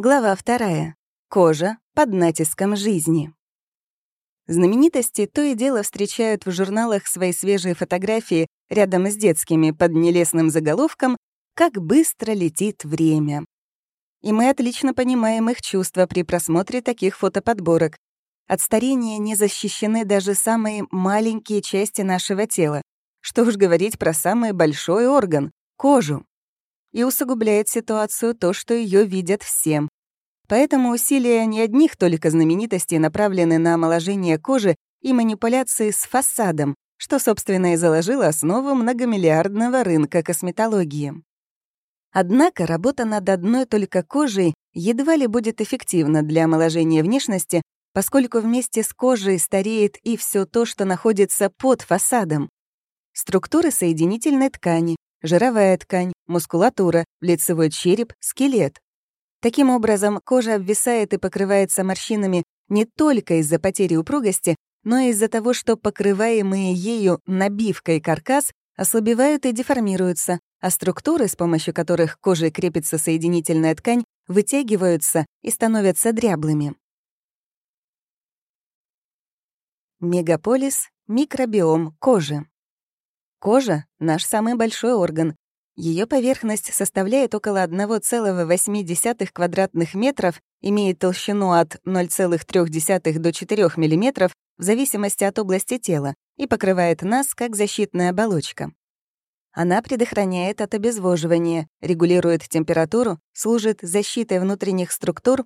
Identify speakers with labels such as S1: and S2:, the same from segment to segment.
S1: Глава вторая. Кожа под натиском жизни. Знаменитости то и дело встречают в журналах свои свежие фотографии рядом с детскими под нелестным заголовком «Как быстро летит время». И мы отлично понимаем их чувства при просмотре таких фотоподборок. От старения не защищены даже самые маленькие части нашего тела. Что уж говорить про самый большой орган — кожу и усугубляет ситуацию то, что ее видят всем. Поэтому усилия не одних только знаменитостей направлены на омоложение кожи и манипуляции с фасадом, что, собственно, и заложило основу многомиллиардного рынка косметологии. Однако работа над одной только кожей едва ли будет эффективна для омоложения внешности, поскольку вместе с кожей стареет и все то, что находится под фасадом. Структуры соединительной ткани, жировая ткань, мускулатура, лицевой череп, скелет. Таким образом, кожа обвисает и покрывается морщинами не только из-за потери упругости, но и из-за того, что покрываемые ею набивкой каркас ослабевают и деформируются, а структуры, с помощью которых кожей крепится соединительная ткань, вытягиваются и становятся дряблыми. Мегаполис — микробиом кожи. Кожа — наш самый большой орган. Ее поверхность составляет около 1,8 квадратных метров, имеет толщину от 0,3 до 4 мм в зависимости от области тела и покрывает нас как защитная оболочка. Она предохраняет от обезвоживания, регулирует температуру, служит защитой внутренних структур,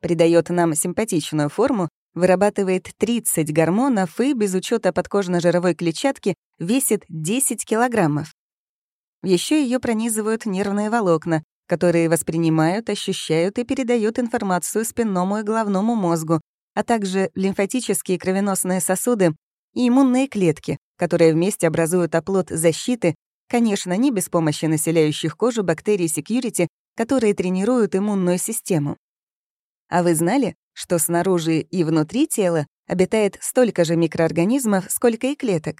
S1: придает нам симпатичную форму вырабатывает 30 гормонов и, без учета подкожно-жировой клетчатки, весит 10 килограммов. Еще ее пронизывают нервные волокна, которые воспринимают, ощущают и передают информацию спинному и головному мозгу, а также лимфатические кровеносные сосуды и иммунные клетки, которые вместе образуют оплот защиты, конечно, не без помощи населяющих кожу бактерий security, которые тренируют иммунную систему. А вы знали, что снаружи и внутри тела обитает столько же микроорганизмов, сколько и клеток.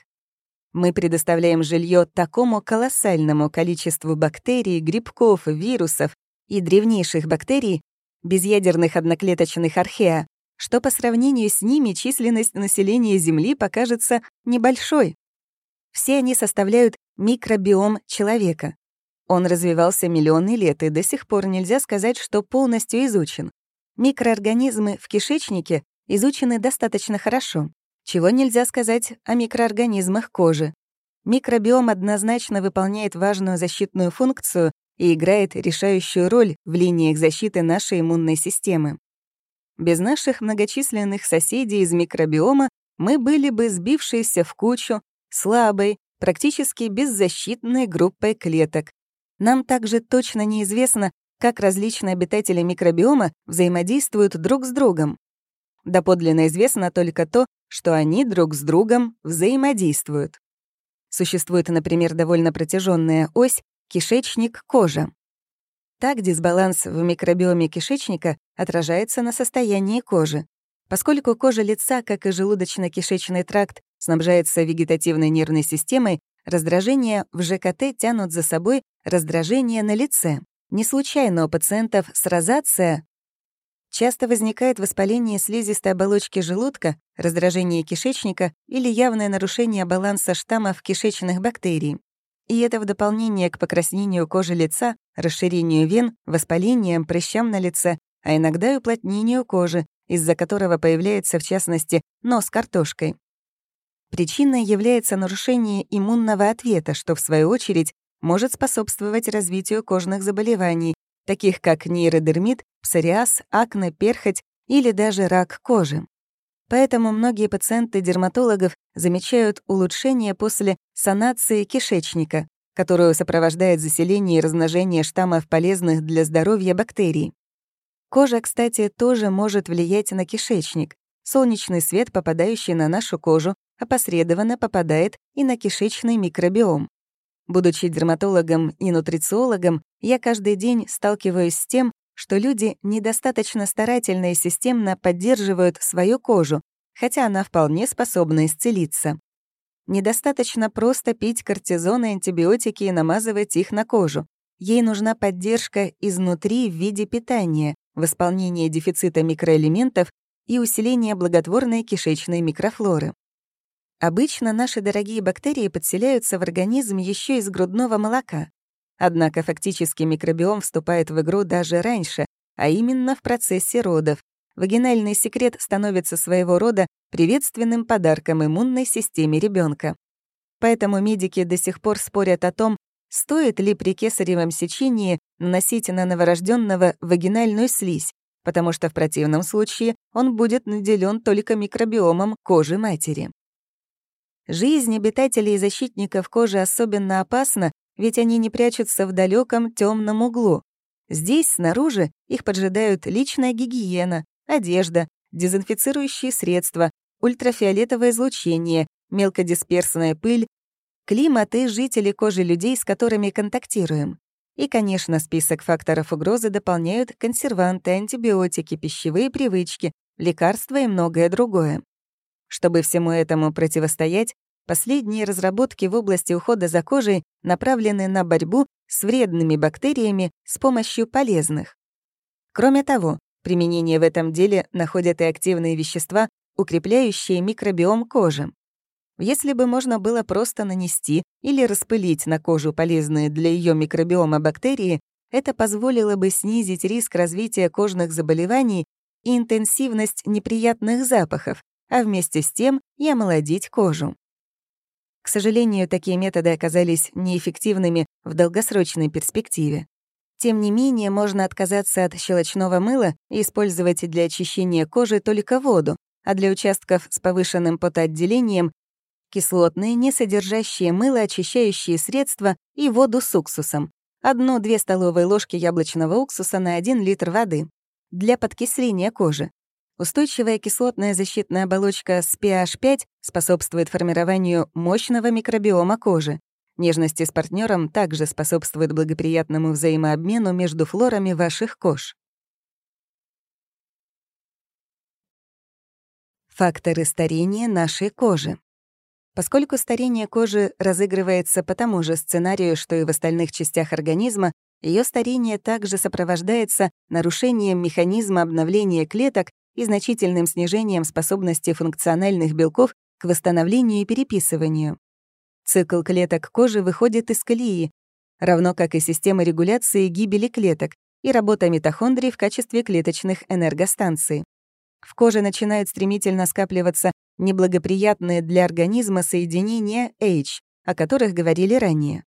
S1: Мы предоставляем жилье такому колоссальному количеству бактерий, грибков, вирусов и древнейших бактерий, безъядерных одноклеточных археа, что по сравнению с ними численность населения Земли покажется небольшой. Все они составляют микробиом человека. Он развивался миллионы лет, и до сих пор нельзя сказать, что полностью изучен. Микроорганизмы в кишечнике изучены достаточно хорошо. Чего нельзя сказать о микроорганизмах кожи. Микробиом однозначно выполняет важную защитную функцию и играет решающую роль в линиях защиты нашей иммунной системы. Без наших многочисленных соседей из микробиома мы были бы сбившиеся в кучу, слабой, практически беззащитной группой клеток. Нам также точно неизвестно, как различные обитатели микробиома взаимодействуют друг с другом. Доподлинно известно только то, что они друг с другом взаимодействуют. Существует, например, довольно протяженная ось кишечник-кожа. Так дисбаланс в микробиоме кишечника отражается на состоянии кожи. Поскольку кожа лица, как и желудочно-кишечный тракт, снабжается вегетативной нервной системой, раздражения в ЖКТ тянут за собой раздражение на лице. Не случайно у пациентов с розация часто возникает воспаление слизистой оболочки желудка, раздражение кишечника или явное нарушение баланса штаммов кишечных бактерий. И это в дополнение к покраснению кожи лица, расширению вен, воспалениям, прыщам на лице, а иногда и уплотнению кожи, из-за которого появляется, в частности, нос картошкой. Причиной является нарушение иммунного ответа, что, в свою очередь, может способствовать развитию кожных заболеваний, таких как нейродермит, псориаз, акне, перхоть или даже рак кожи. Поэтому многие пациенты дерматологов замечают улучшение после санации кишечника, которую сопровождает заселение и размножение штаммов полезных для здоровья бактерий. Кожа, кстати, тоже может влиять на кишечник. Солнечный свет, попадающий на нашу кожу, опосредованно попадает и на кишечный микробиом. Будучи дерматологом и нутрициологом, я каждый день сталкиваюсь с тем, что люди недостаточно старательно и системно поддерживают свою кожу, хотя она вполне способна исцелиться. Недостаточно просто пить кортизон и антибиотики и намазывать их на кожу. Ей нужна поддержка изнутри в виде питания, восполнение дефицита микроэлементов и усиление благотворной кишечной микрофлоры. Обычно наши дорогие бактерии подселяются в организм еще из грудного молока. Однако фактически микробиом вступает в игру даже раньше, а именно в процессе родов. Вагинальный секрет становится своего рода приветственным подарком иммунной системе ребенка. Поэтому медики до сих пор спорят о том, стоит ли при кесаревом сечении наносить на новорожденного вагинальную слизь, потому что в противном случае он будет наделен только микробиомом кожи матери. Жизнь обитателей и защитников кожи особенно опасна, ведь они не прячутся в далеком темном углу. Здесь, снаружи, их поджидают личная гигиена, одежда, дезинфицирующие средства, ультрафиолетовое излучение, мелкодисперсная пыль, климат и жители кожи людей, с которыми контактируем. И, конечно, список факторов угрозы дополняют консерванты, антибиотики, пищевые привычки, лекарства и многое другое. Чтобы всему этому противостоять, последние разработки в области ухода за кожей направлены на борьбу с вредными бактериями с помощью полезных. Кроме того, применение в этом деле находят и активные вещества, укрепляющие микробиом кожи. Если бы можно было просто нанести или распылить на кожу полезные для ее микробиома бактерии, это позволило бы снизить риск развития кожных заболеваний и интенсивность неприятных запахов, а вместе с тем и омолодить кожу. К сожалению, такие методы оказались неэффективными в долгосрочной перспективе. Тем не менее, можно отказаться от щелочного мыла и использовать для очищения кожи только воду, а для участков с повышенным потоотделением — кислотные, не содержащие мыло, очищающие средства и воду с уксусом. Одну-две столовые ложки яблочного уксуса на 1 литр воды. Для подкисления кожи. Устойчивая кислотная защитная оболочка с pH 5 способствует формированию мощного микробиома кожи. Нежности с партнером также способствует благоприятному взаимообмену между флорами ваших кож. Факторы старения нашей кожи. Поскольку старение кожи разыгрывается по тому же сценарию, что и в остальных частях организма, ее старение также сопровождается нарушением механизма обновления клеток и значительным снижением способности функциональных белков к восстановлению и переписыванию. Цикл клеток кожи выходит из колеи, равно как и система регуляции гибели клеток и работа митохондрий в качестве клеточных энергостанций. В коже начинают стремительно скапливаться неблагоприятные для организма соединения H, о которых говорили ранее.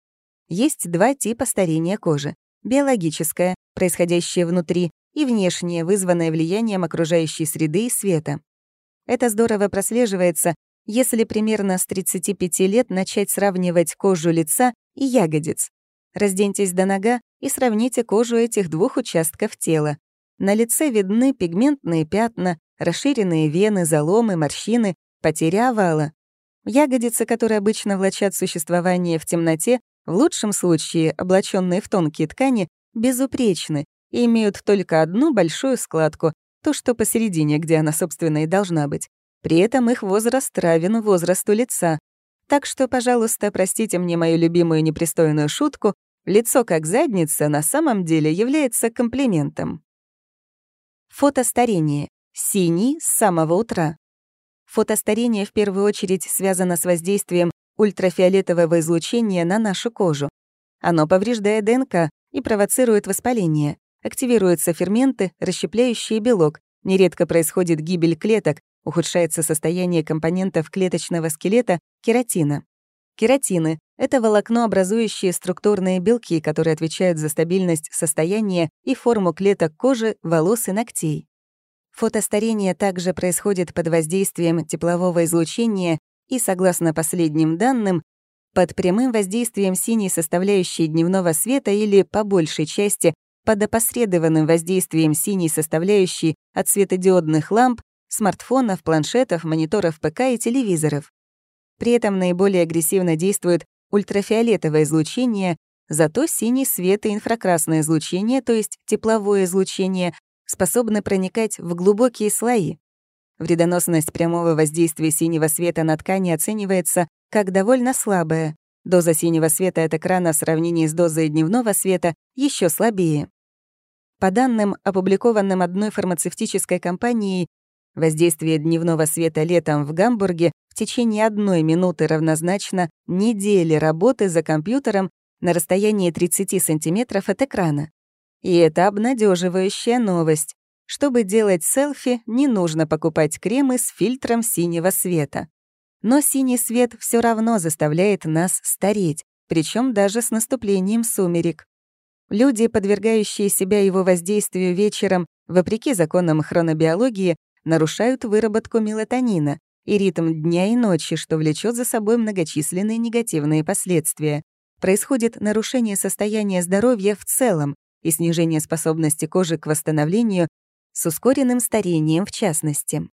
S1: Есть два типа старения кожи — биологическое, происходящее внутри, и внешнее, вызванное влиянием окружающей среды и света. Это здорово прослеживается, если примерно с 35 лет начать сравнивать кожу лица и ягодиц. Разденьтесь до нога и сравните кожу этих двух участков тела. На лице видны пигментные пятна, расширенные вены, заломы, морщины, потеря овала. Ягодицы, которые обычно влачат существование в темноте, в лучшем случае, облаченные в тонкие ткани, безупречны и имеют только одну большую складку, то, что посередине, где она, собственно, и должна быть. При этом их возраст равен возрасту лица. Так что, пожалуйста, простите мне мою любимую непристойную шутку, лицо как задница на самом деле является комплиментом. Фотостарение. Синий с самого утра. Фотостарение в первую очередь связано с воздействием ультрафиолетового излучения на нашу кожу. Оно повреждает ДНК и провоцирует воспаление. Активируются ферменты, расщепляющие белок. Нередко происходит гибель клеток, ухудшается состояние компонентов клеточного скелета кератина. Кератины — это волокно, образующие структурные белки, которые отвечают за стабильность состояния и форму клеток кожи, волос и ногтей. Фотостарение также происходит под воздействием теплового излучения и, согласно последним данным, под прямым воздействием синей составляющей дневного света или, по большей части, под опосредованным воздействием синей составляющей от светодиодных ламп, смартфонов, планшетов, мониторов ПК и телевизоров. При этом наиболее агрессивно действует ультрафиолетовое излучение, зато синий свет и инфракрасное излучение, то есть тепловое излучение, способны проникать в глубокие слои. Вредоносность прямого воздействия синего света на ткани оценивается как довольно слабая. Доза синего света от экрана в сравнении с дозой дневного света еще слабее. По данным, опубликованным одной фармацевтической компанией, воздействие дневного света летом в Гамбурге в течение одной минуты равнозначно неделе работы за компьютером на расстоянии 30 сантиметров от экрана. И это обнадеживающая новость. Чтобы делать селфи, не нужно покупать кремы с фильтром синего света. Но синий свет все равно заставляет нас стареть, причем даже с наступлением сумерек. Люди, подвергающие себя его воздействию вечером, вопреки законам хронобиологии, нарушают выработку мелатонина и ритм дня и ночи, что влечет за собой многочисленные негативные последствия. Происходит нарушение состояния здоровья в целом и снижение способности кожи к восстановлению с ускоренным старением в частности.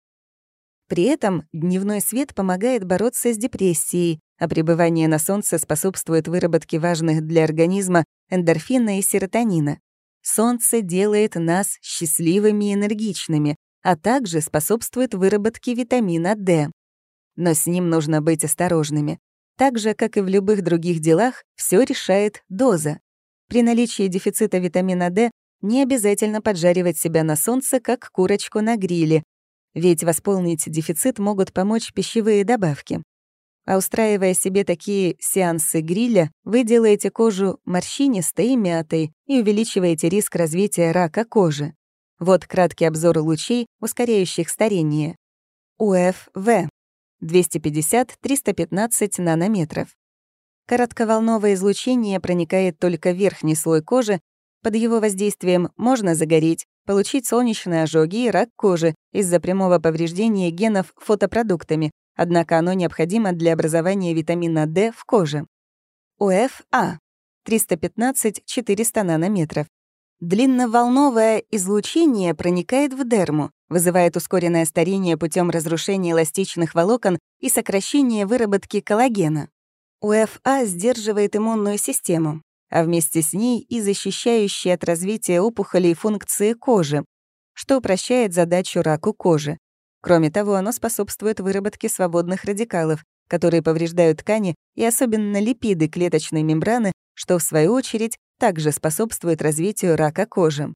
S1: При этом дневной свет помогает бороться с депрессией, а пребывание на солнце способствует выработке важных для организма эндорфина и серотонина. Солнце делает нас счастливыми и энергичными, а также способствует выработке витамина D. Но с ним нужно быть осторожными. Так же, как и в любых других делах, все решает доза. При наличии дефицита витамина D не обязательно поджаривать себя на солнце, как курочку на гриле, ведь восполнить дефицит могут помочь пищевые добавки. А устраивая себе такие сеансы гриля, вы делаете кожу морщинистой и мятой и увеличиваете риск развития рака кожи. Вот краткий обзор лучей, ускоряющих старение. УФВ 250-315 нанометров. Коротковолновое излучение проникает только в верхний слой кожи, под его воздействием можно загореть, получить солнечные ожоги и рак кожи из-за прямого повреждения генов фотопродуктами, однако оно необходимо для образования витамина D в коже. УФА 315-400 нанометров. Длинноволновое излучение проникает в дерму, вызывает ускоренное старение путем разрушения эластичных волокон и сокращения выработки коллагена. УФА сдерживает иммунную систему, а вместе с ней и защищающие от развития опухолей функции кожи, что упрощает задачу раку кожи. Кроме того, оно способствует выработке свободных радикалов, которые повреждают ткани и особенно липиды клеточной мембраны, что, в свою очередь, также способствует развитию рака кожи.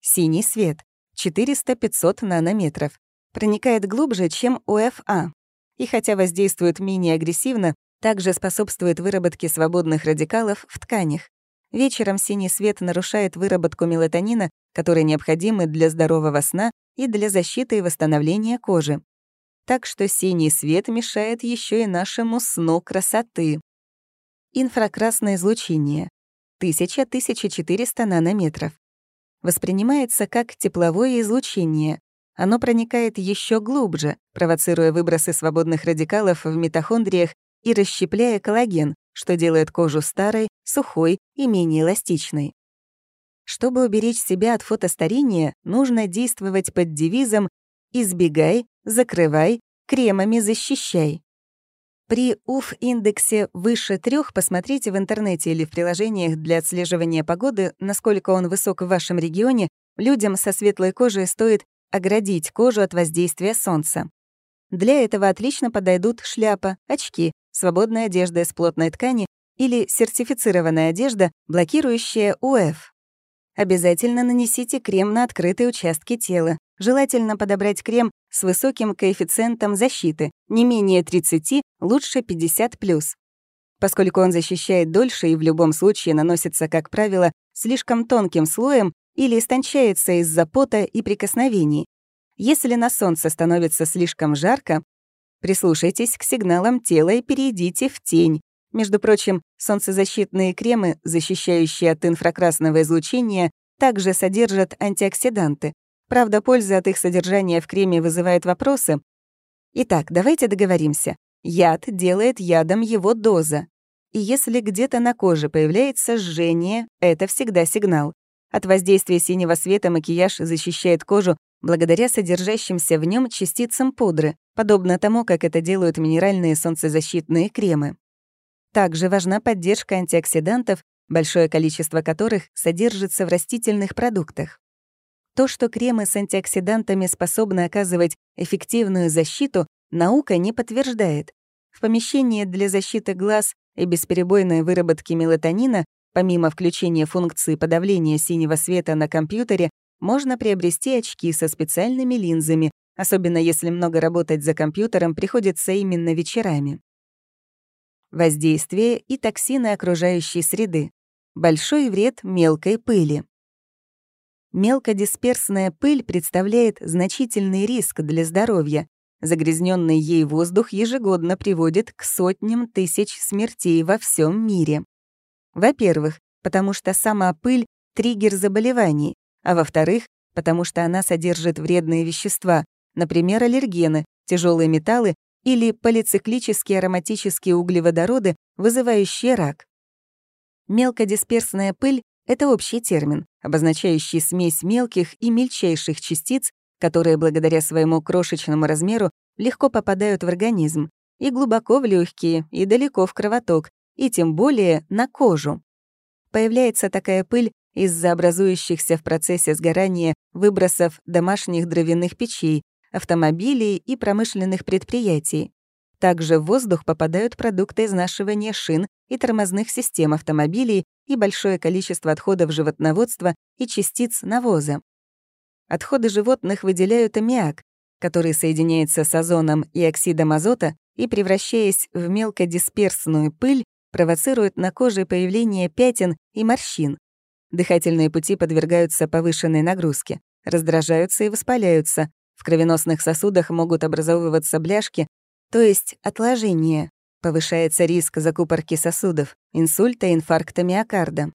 S1: Синий свет — 400-500 нанометров. Проникает глубже, чем УФА. И хотя воздействует менее агрессивно, также способствует выработке свободных радикалов в тканях. Вечером синий свет нарушает выработку мелатонина, который необходимы для здорового сна и для защиты и восстановления кожи. Так что синий свет мешает еще и нашему сну красоты. Инфракрасное излучение. 1000-1400 нанометров. Воспринимается как тепловое излучение. Оно проникает еще глубже, провоцируя выбросы свободных радикалов в митохондриях и расщепляя коллаген, что делает кожу старой, сухой и менее эластичной. Чтобы уберечь себя от фотостарения, нужно действовать под девизом «избегай, закрывай, кремами защищай». При УФ-индексе выше трех посмотрите в интернете или в приложениях для отслеживания погоды, насколько он высок в вашем регионе, людям со светлой кожей стоит оградить кожу от воздействия солнца. Для этого отлично подойдут шляпа, очки, свободная одежда из плотной ткани или сертифицированная одежда, блокирующая УФ. Обязательно нанесите крем на открытые участки тела. Желательно подобрать крем с высоким коэффициентом защиты, не менее 30, лучше 50+. Поскольку он защищает дольше и в любом случае наносится, как правило, слишком тонким слоем или истончается из-за пота и прикосновений. Если на солнце становится слишком жарко, Прислушайтесь к сигналам тела и перейдите в тень. Между прочим, солнцезащитные кремы, защищающие от инфракрасного излучения, также содержат антиоксиданты. Правда, польза от их содержания в креме вызывает вопросы. Итак, давайте договоримся. Яд делает ядом его доза. И если где-то на коже появляется жжение, это всегда сигнал. От воздействия синего света макияж защищает кожу благодаря содержащимся в нем частицам пудры, подобно тому, как это делают минеральные солнцезащитные кремы. Также важна поддержка антиоксидантов, большое количество которых содержится в растительных продуктах. То, что кремы с антиоксидантами способны оказывать эффективную защиту, наука не подтверждает. В помещении для защиты глаз и бесперебойной выработки мелатонина Помимо включения функции подавления синего света на компьютере, можно приобрести очки со специальными линзами, особенно если много работать за компьютером приходится именно вечерами. Воздействие и токсины окружающей среды. Большой вред мелкой пыли. Мелкодисперсная пыль представляет значительный риск для здоровья. Загрязненный ей воздух ежегодно приводит к сотням тысяч смертей во всем мире. Во-первых, потому что сама пыль — триггер заболеваний, а во-вторых, потому что она содержит вредные вещества, например, аллергены, тяжелые металлы или полициклические ароматические углеводороды, вызывающие рак. Мелкодисперсная пыль — это общий термин, обозначающий смесь мелких и мельчайших частиц, которые благодаря своему крошечному размеру легко попадают в организм и глубоко в легкие, и далеко в кровоток, и тем более на кожу. Появляется такая пыль из-за образующихся в процессе сгорания выбросов домашних дровяных печей, автомобилей и промышленных предприятий. Также в воздух попадают продукты изнашивания шин и тормозных систем автомобилей и большое количество отходов животноводства и частиц навоза. Отходы животных выделяют аммиак, который соединяется с озоном и оксидом азота и, превращаясь в мелкодисперсную пыль, провоцирует на коже появление пятен и морщин. Дыхательные пути подвергаются повышенной нагрузке, раздражаются и воспаляются. В кровеносных сосудах могут образовываться бляшки, то есть отложения. Повышается риск закупорки сосудов, инсульта инфаркта миокарда.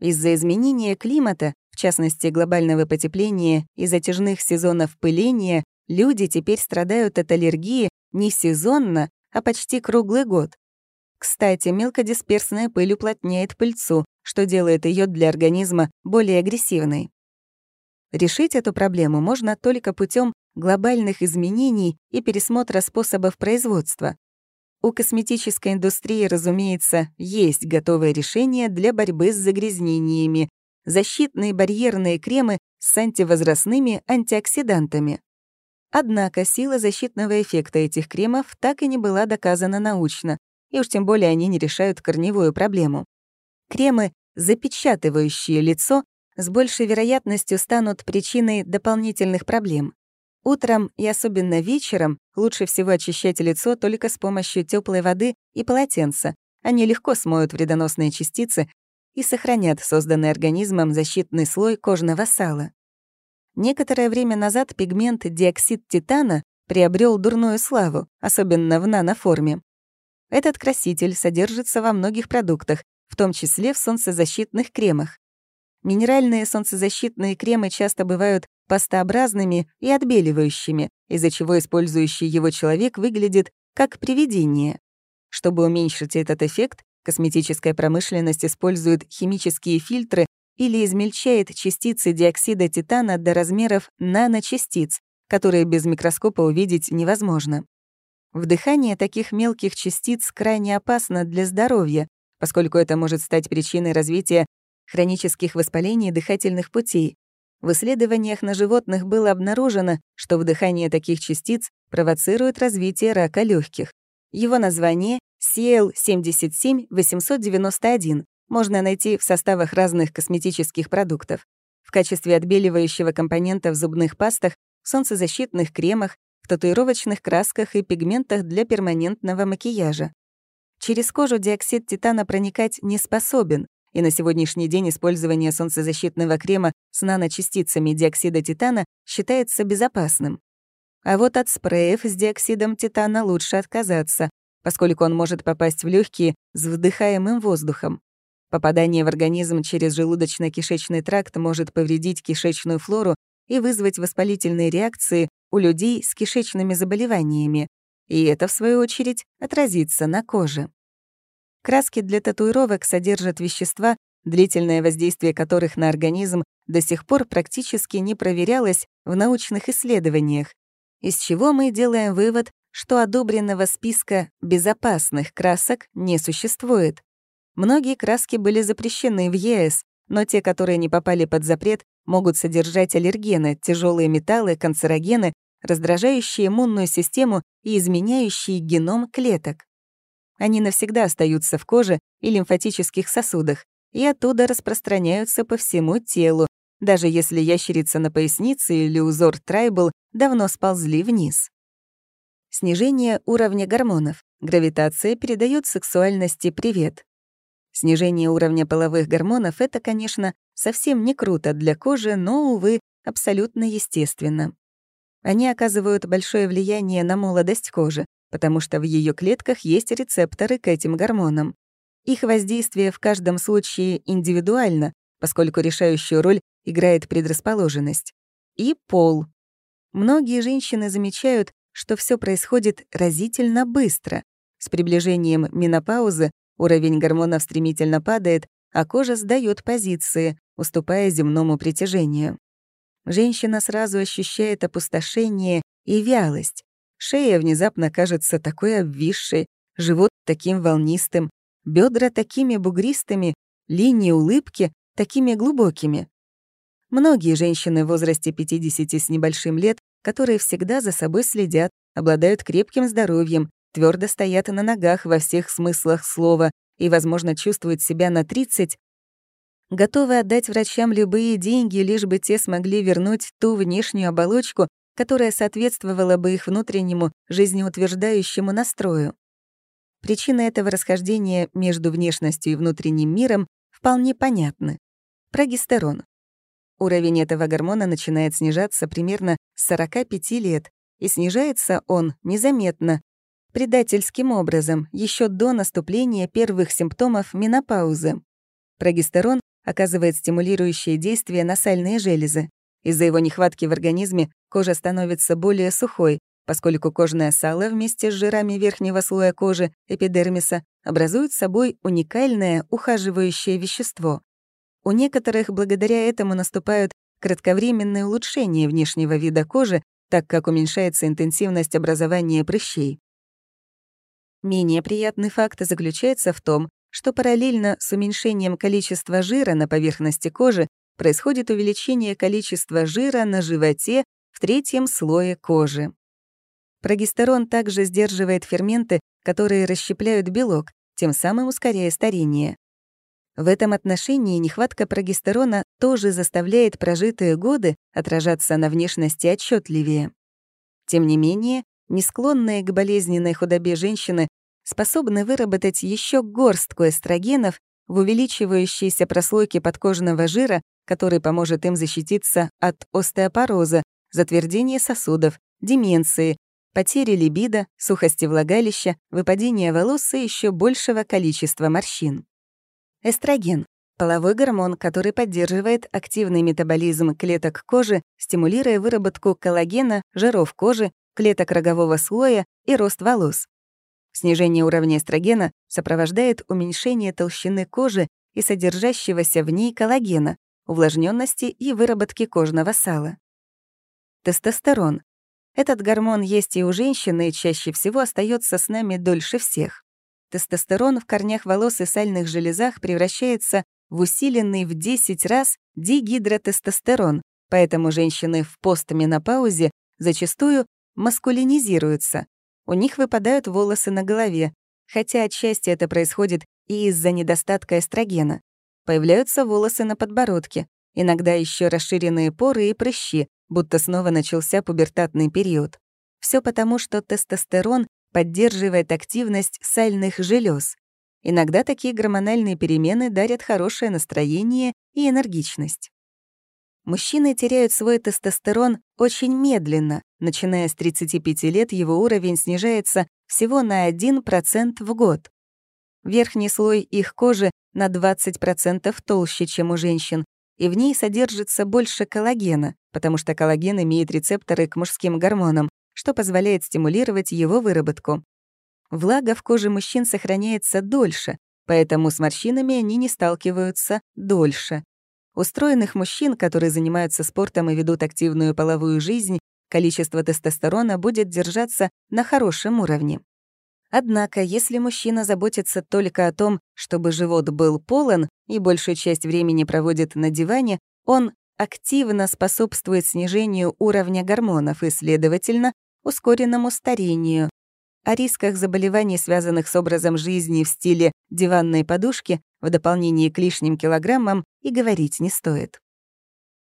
S1: Из-за изменения климата, в частности глобального потепления и затяжных сезонов пыления, люди теперь страдают от аллергии не сезонно, а почти круглый год. Кстати, мелкодисперсная пыль уплотняет пыльцу, что делает ее для организма более агрессивной. Решить эту проблему можно только путем глобальных изменений и пересмотра способов производства. У косметической индустрии, разумеется, есть готовые решения для борьбы с загрязнениями, защитные барьерные кремы с антивозрастными антиоксидантами. Однако сила защитного эффекта этих кремов так и не была доказана научно, и уж тем более они не решают корневую проблему. Кремы, запечатывающие лицо, с большей вероятностью станут причиной дополнительных проблем. Утром и особенно вечером лучше всего очищать лицо только с помощью теплой воды и полотенца. Они легко смоют вредоносные частицы и сохранят созданный организмом защитный слой кожного сала. Некоторое время назад пигмент диоксид титана приобрел дурную славу, особенно в наноформе. Этот краситель содержится во многих продуктах, в том числе в солнцезащитных кремах. Минеральные солнцезащитные кремы часто бывают пастообразными и отбеливающими, из-за чего использующий его человек выглядит как привидение. Чтобы уменьшить этот эффект, косметическая промышленность использует химические фильтры или измельчает частицы диоксида титана до размеров наночастиц, которые без микроскопа увидеть невозможно. Вдыхание таких мелких частиц крайне опасно для здоровья, поскольку это может стать причиной развития хронических воспалений дыхательных путей. В исследованиях на животных было обнаружено, что вдыхание таких частиц провоцирует развитие рака легких. Его название CL77891 можно найти в составах разных косметических продуктов. В качестве отбеливающего компонента в зубных пастах, солнцезащитных кремах, в татуировочных красках и пигментах для перманентного макияжа. Через кожу диоксид титана проникать не способен, и на сегодняшний день использование солнцезащитного крема с наночастицами диоксида титана считается безопасным. А вот от спреев с диоксидом титана лучше отказаться, поскольку он может попасть в легкие с вдыхаемым воздухом. Попадание в организм через желудочно-кишечный тракт может повредить кишечную флору и вызвать воспалительные реакции у людей с кишечными заболеваниями, и это, в свою очередь, отразится на коже. Краски для татуировок содержат вещества, длительное воздействие которых на организм до сих пор практически не проверялось в научных исследованиях, из чего мы делаем вывод, что одобренного списка безопасных красок не существует. Многие краски были запрещены в ЕС, но те, которые не попали под запрет, могут содержать аллергены, тяжелые металлы, канцерогены, раздражающие иммунную систему и изменяющие геном клеток. Они навсегда остаются в коже и лимфатических сосудах, и оттуда распространяются по всему телу, даже если ящерица на пояснице или узор трайбл давно сползли вниз. Снижение уровня гормонов. Гравитация передает сексуальности привет. Снижение уровня половых гормонов — это, конечно, совсем не круто для кожи, но, увы, абсолютно естественно. Они оказывают большое влияние на молодость кожи, потому что в ее клетках есть рецепторы к этим гормонам. Их воздействие в каждом случае индивидуально, поскольку решающую роль играет предрасположенность. И пол. Многие женщины замечают, что все происходит разительно быстро. С приближением менопаузы Уровень гормонов стремительно падает, а кожа сдаёт позиции, уступая земному притяжению. Женщина сразу ощущает опустошение и вялость. Шея внезапно кажется такой обвисшей, живот таким волнистым, бедра такими бугристыми, линии улыбки такими глубокими. Многие женщины в возрасте 50 с небольшим лет, которые всегда за собой следят, обладают крепким здоровьем, твердо стоят на ногах во всех смыслах слова и, возможно, чувствуют себя на 30, готовы отдать врачам любые деньги, лишь бы те смогли вернуть ту внешнюю оболочку, которая соответствовала бы их внутреннему жизнеутверждающему настрою. Причины этого расхождения между внешностью и внутренним миром вполне понятны. Прогестерон. Уровень этого гормона начинает снижаться примерно с 45 лет, и снижается он незаметно, предательским образом еще до наступления первых симптомов менопаузы. Прогестерон оказывает стимулирующее действие на сальные железы. Из-за его нехватки в организме кожа становится более сухой, поскольку кожное сало вместе с жирами верхнего слоя кожи, эпидермиса, образуют собой уникальное ухаживающее вещество. У некоторых благодаря этому наступают кратковременные улучшения внешнего вида кожи, так как уменьшается интенсивность образования прыщей. Менее приятный факт заключается в том, что параллельно с уменьшением количества жира на поверхности кожи происходит увеличение количества жира на животе в третьем слое кожи. Прогестерон также сдерживает ферменты, которые расщепляют белок, тем самым ускоряя старение. В этом отношении нехватка прогестерона тоже заставляет прожитые годы отражаться на внешности отчетливее. Тем не менее, не склонные к болезненной худобе женщины способны выработать еще горстку эстрогенов в увеличивающейся прослойке подкожного жира, который поможет им защититься от остеопороза, затвердения сосудов, деменции, потери либидо, сухости влагалища, выпадения волос и еще большего количества морщин. Эстроген — половой гормон, который поддерживает активный метаболизм клеток кожи, стимулируя выработку коллагена, жиров кожи, клеток рогового слоя и рост волос. Снижение уровня эстрогена сопровождает уменьшение толщины кожи и содержащегося в ней коллагена, увлажненности и выработки кожного сала. Тестостерон. Этот гормон есть и у женщины и чаще всего остается с нами дольше всех. Тестостерон в корнях волос и сальных железах превращается в усиленный в 10 раз дигидротестостерон, поэтому женщины в постменопаузе зачастую маскулинизируются. У них выпадают волосы на голове, хотя отчасти это происходит и из-за недостатка эстрогена. Появляются волосы на подбородке, иногда еще расширенные поры и прыщи, будто снова начался пубертатный период. Все потому, что тестостерон поддерживает активность сальных желез. Иногда такие гормональные перемены дарят хорошее настроение и энергичность. Мужчины теряют свой тестостерон очень медленно. Начиная с 35 лет его уровень снижается всего на 1% в год. Верхний слой их кожи на 20% толще, чем у женщин, и в ней содержится больше коллагена, потому что коллаген имеет рецепторы к мужским гормонам, что позволяет стимулировать его выработку. Влага в коже мужчин сохраняется дольше, поэтому с морщинами они не сталкиваются дольше. У стройных мужчин, которые занимаются спортом и ведут активную половую жизнь, количество тестостерона будет держаться на хорошем уровне. Однако, если мужчина заботится только о том, чтобы живот был полон и большую часть времени проводит на диване, он активно способствует снижению уровня гормонов и, следовательно, ускоренному старению. О рисках заболеваний, связанных с образом жизни в стиле диванной подушки, в дополнение к лишним килограммам и говорить не стоит.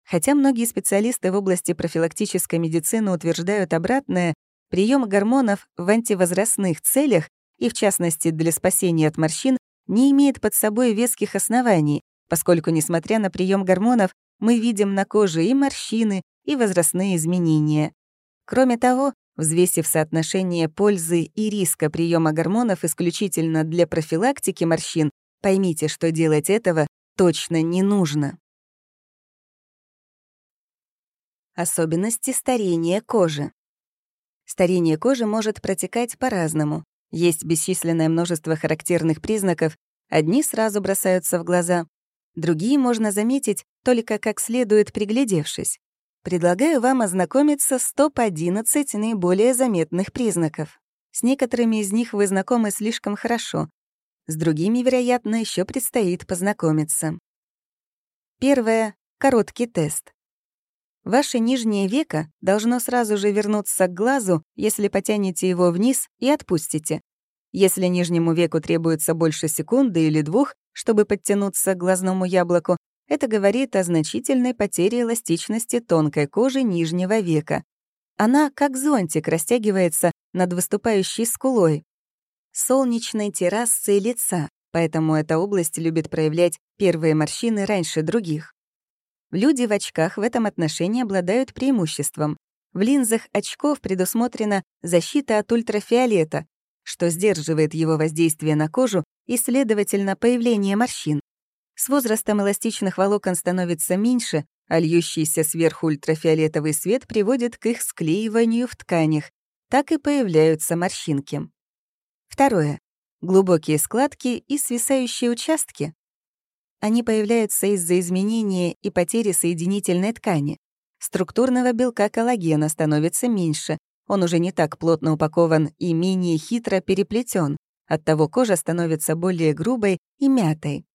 S1: Хотя многие специалисты в области профилактической медицины утверждают обратное, прием гормонов в антивозрастных целях и, в частности, для спасения от морщин, не имеет под собой веских оснований, поскольку, несмотря на прием гормонов, мы видим на коже и морщины, и возрастные изменения. Кроме того, взвесив соотношение пользы и риска приема гормонов исключительно для профилактики морщин, поймите, что делать этого точно не нужно. Особенности старения кожи. Старение кожи может протекать по-разному. Есть бесчисленное множество характерных признаков, одни сразу бросаются в глаза, другие можно заметить только как следует приглядевшись. Предлагаю вам ознакомиться с топ-11 наиболее заметных признаков. С некоторыми из них вы знакомы слишком хорошо, с другими, вероятно, еще предстоит познакомиться. Первое — короткий тест. Ваше нижнее веко должно сразу же вернуться к глазу, если потянете его вниз и отпустите. Если нижнему веку требуется больше секунды или двух, чтобы подтянуться к глазному яблоку, это говорит о значительной потере эластичности тонкой кожи нижнего века. Она, как зонтик, растягивается над выступающей скулой, солнечной террасой лица, поэтому эта область любит проявлять первые морщины раньше других. Люди в очках в этом отношении обладают преимуществом. В линзах очков предусмотрена защита от ультрафиолета, что сдерживает его воздействие на кожу и, следовательно, появление морщин. С возрастом эластичных волокон становится меньше, а льющийся сверху ультрафиолетовый свет приводит к их склеиванию в тканях. Так и появляются морщинки. Второе. Глубокие складки и свисающие участки они появляются из-за изменения и потери соединительной ткани. Структурного белка коллагена становится меньше, он уже не так плотно упакован и менее хитро переплетен, оттого кожа становится более грубой и мятой.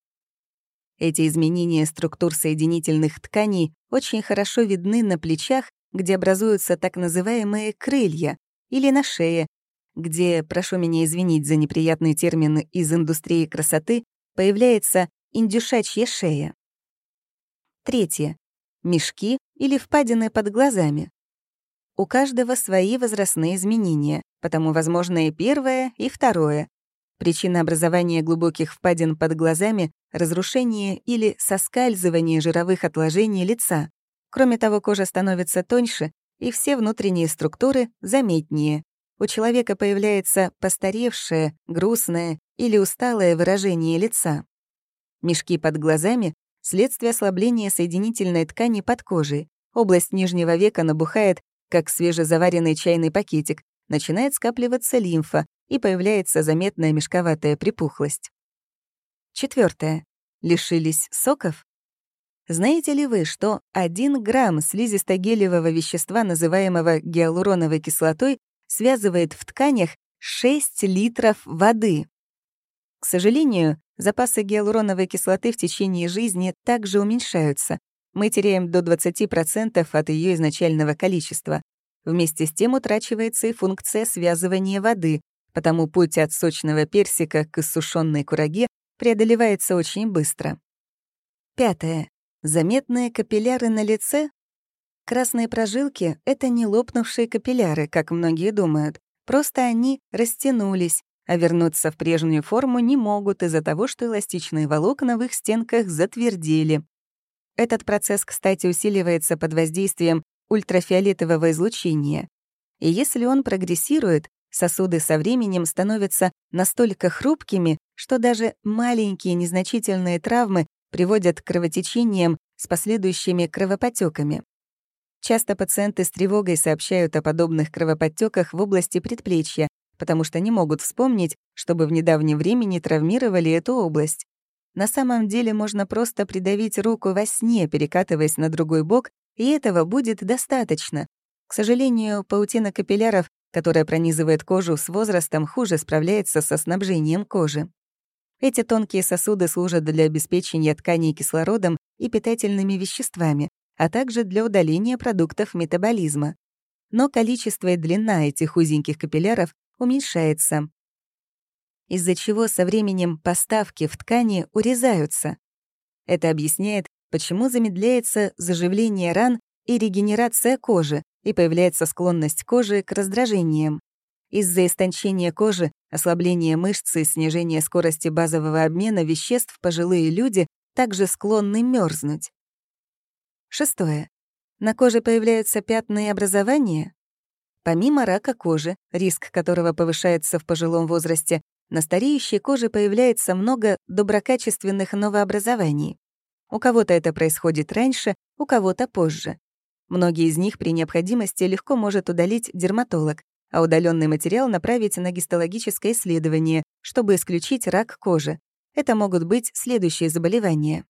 S1: Эти изменения структур соединительных тканей очень хорошо видны на плечах, где образуются так называемые крылья, или на шее, где, прошу меня извинить за неприятный термин из индустрии красоты, появляется индюшачья шея. Третье. Мешки или впадины под глазами. У каждого свои возрастные изменения, потому возможно и первое, и второе. Причина образования глубоких впадин под глазами — разрушение или соскальзывание жировых отложений лица. Кроме того, кожа становится тоньше, и все внутренние структуры заметнее. У человека появляется постаревшее, грустное или усталое выражение лица. Мешки под глазами — следствие ослабления соединительной ткани под кожей. Область нижнего века набухает, как свежезаваренный чайный пакетик, начинает скапливаться лимфа и появляется заметная мешковатая припухлость. Четвертое. Лишились соков? Знаете ли вы, что 1 грамм слизисто-гелевого вещества, называемого гиалуроновой кислотой, связывает в тканях 6 литров воды? К сожалению, Запасы гиалуроновой кислоты в течение жизни также уменьшаются. Мы теряем до 20% от ее изначального количества. Вместе с тем утрачивается и функция связывания воды, потому путь от сочного персика к иссушенной кураге преодолевается очень быстро. Пятое. Заметные капилляры на лице? Красные прожилки — это не лопнувшие капилляры, как многие думают. Просто они растянулись, а вернуться в прежнюю форму не могут из-за того, что эластичные волокна в их стенках затвердели. Этот процесс, кстати, усиливается под воздействием ультрафиолетового излучения. И если он прогрессирует, сосуды со временем становятся настолько хрупкими, что даже маленькие незначительные травмы приводят к кровотечениям с последующими кровоподтеками. Часто пациенты с тревогой сообщают о подобных кровоподтеках в области предплечья, потому что не могут вспомнить, чтобы в недавнем времени травмировали эту область. На самом деле можно просто придавить руку во сне, перекатываясь на другой бок, и этого будет достаточно. К сожалению, паутина капилляров, которая пронизывает кожу с возрастом, хуже справляется со снабжением кожи. Эти тонкие сосуды служат для обеспечения тканей кислородом и питательными веществами, а также для удаления продуктов метаболизма. Но количество и длина этих узеньких капилляров уменьшается. из-за чего со временем поставки в ткани урезаются. Это объясняет, почему замедляется заживление ран и регенерация кожи, и появляется склонность кожи к раздражениям. Из-за истончения кожи, ослабления мышц и снижения скорости базового обмена веществ пожилые люди также склонны мерзнуть. Шестое. На коже появляются пятна и образования? Помимо рака кожи, риск которого повышается в пожилом возрасте, на стареющей коже появляется много доброкачественных новообразований. У кого-то это происходит раньше, у кого-то позже. Многие из них при необходимости легко может удалить дерматолог, а удаленный материал направить на гистологическое исследование, чтобы исключить рак кожи. Это могут быть следующие заболевания.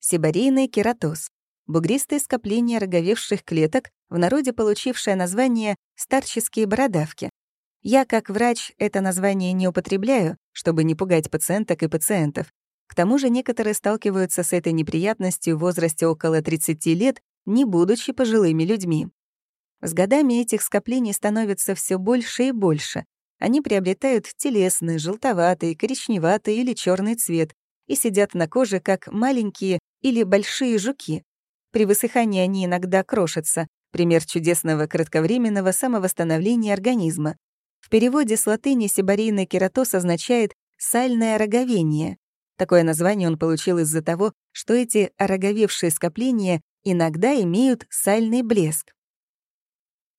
S1: Сибарейный кератоз. Бугристые скопления роговевших клеток, в народе получившее название «старческие бородавки». Я, как врач, это название не употребляю, чтобы не пугать пациенток и пациентов. К тому же некоторые сталкиваются с этой неприятностью в возрасте около 30 лет, не будучи пожилыми людьми. С годами этих скоплений становится все больше и больше. Они приобретают телесный, желтоватый, коричневатый или черный цвет и сидят на коже, как маленькие или большие жуки. При высыхании они иногда крошатся, пример чудесного кратковременного самовосстановления организма. В переводе с латыни сибарийный кератоз означает «сальное роговение». Такое название он получил из-за того, что эти ороговевшие скопления иногда имеют сальный блеск.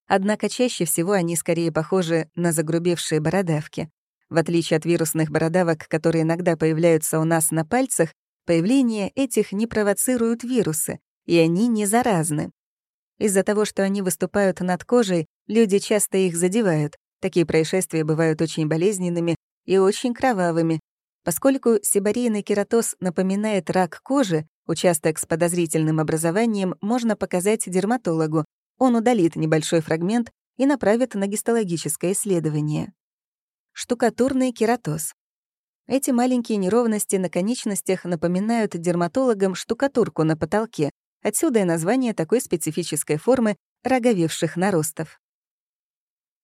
S1: Однако чаще всего они скорее похожи на загрубевшие бородавки. В отличие от вирусных бородавок, которые иногда появляются у нас на пальцах, появление этих не провоцируют вирусы, и они не заразны. Из-за того, что они выступают над кожей, люди часто их задевают. Такие происшествия бывают очень болезненными и очень кровавыми. Поскольку сибарийный кератоз напоминает рак кожи, участок с подозрительным образованием можно показать дерматологу, он удалит небольшой фрагмент и направит на гистологическое исследование. Штукатурный кератоз. Эти маленькие неровности на конечностях напоминают дерматологам штукатурку на потолке, отсюда и название такой специфической формы роговевших наростов.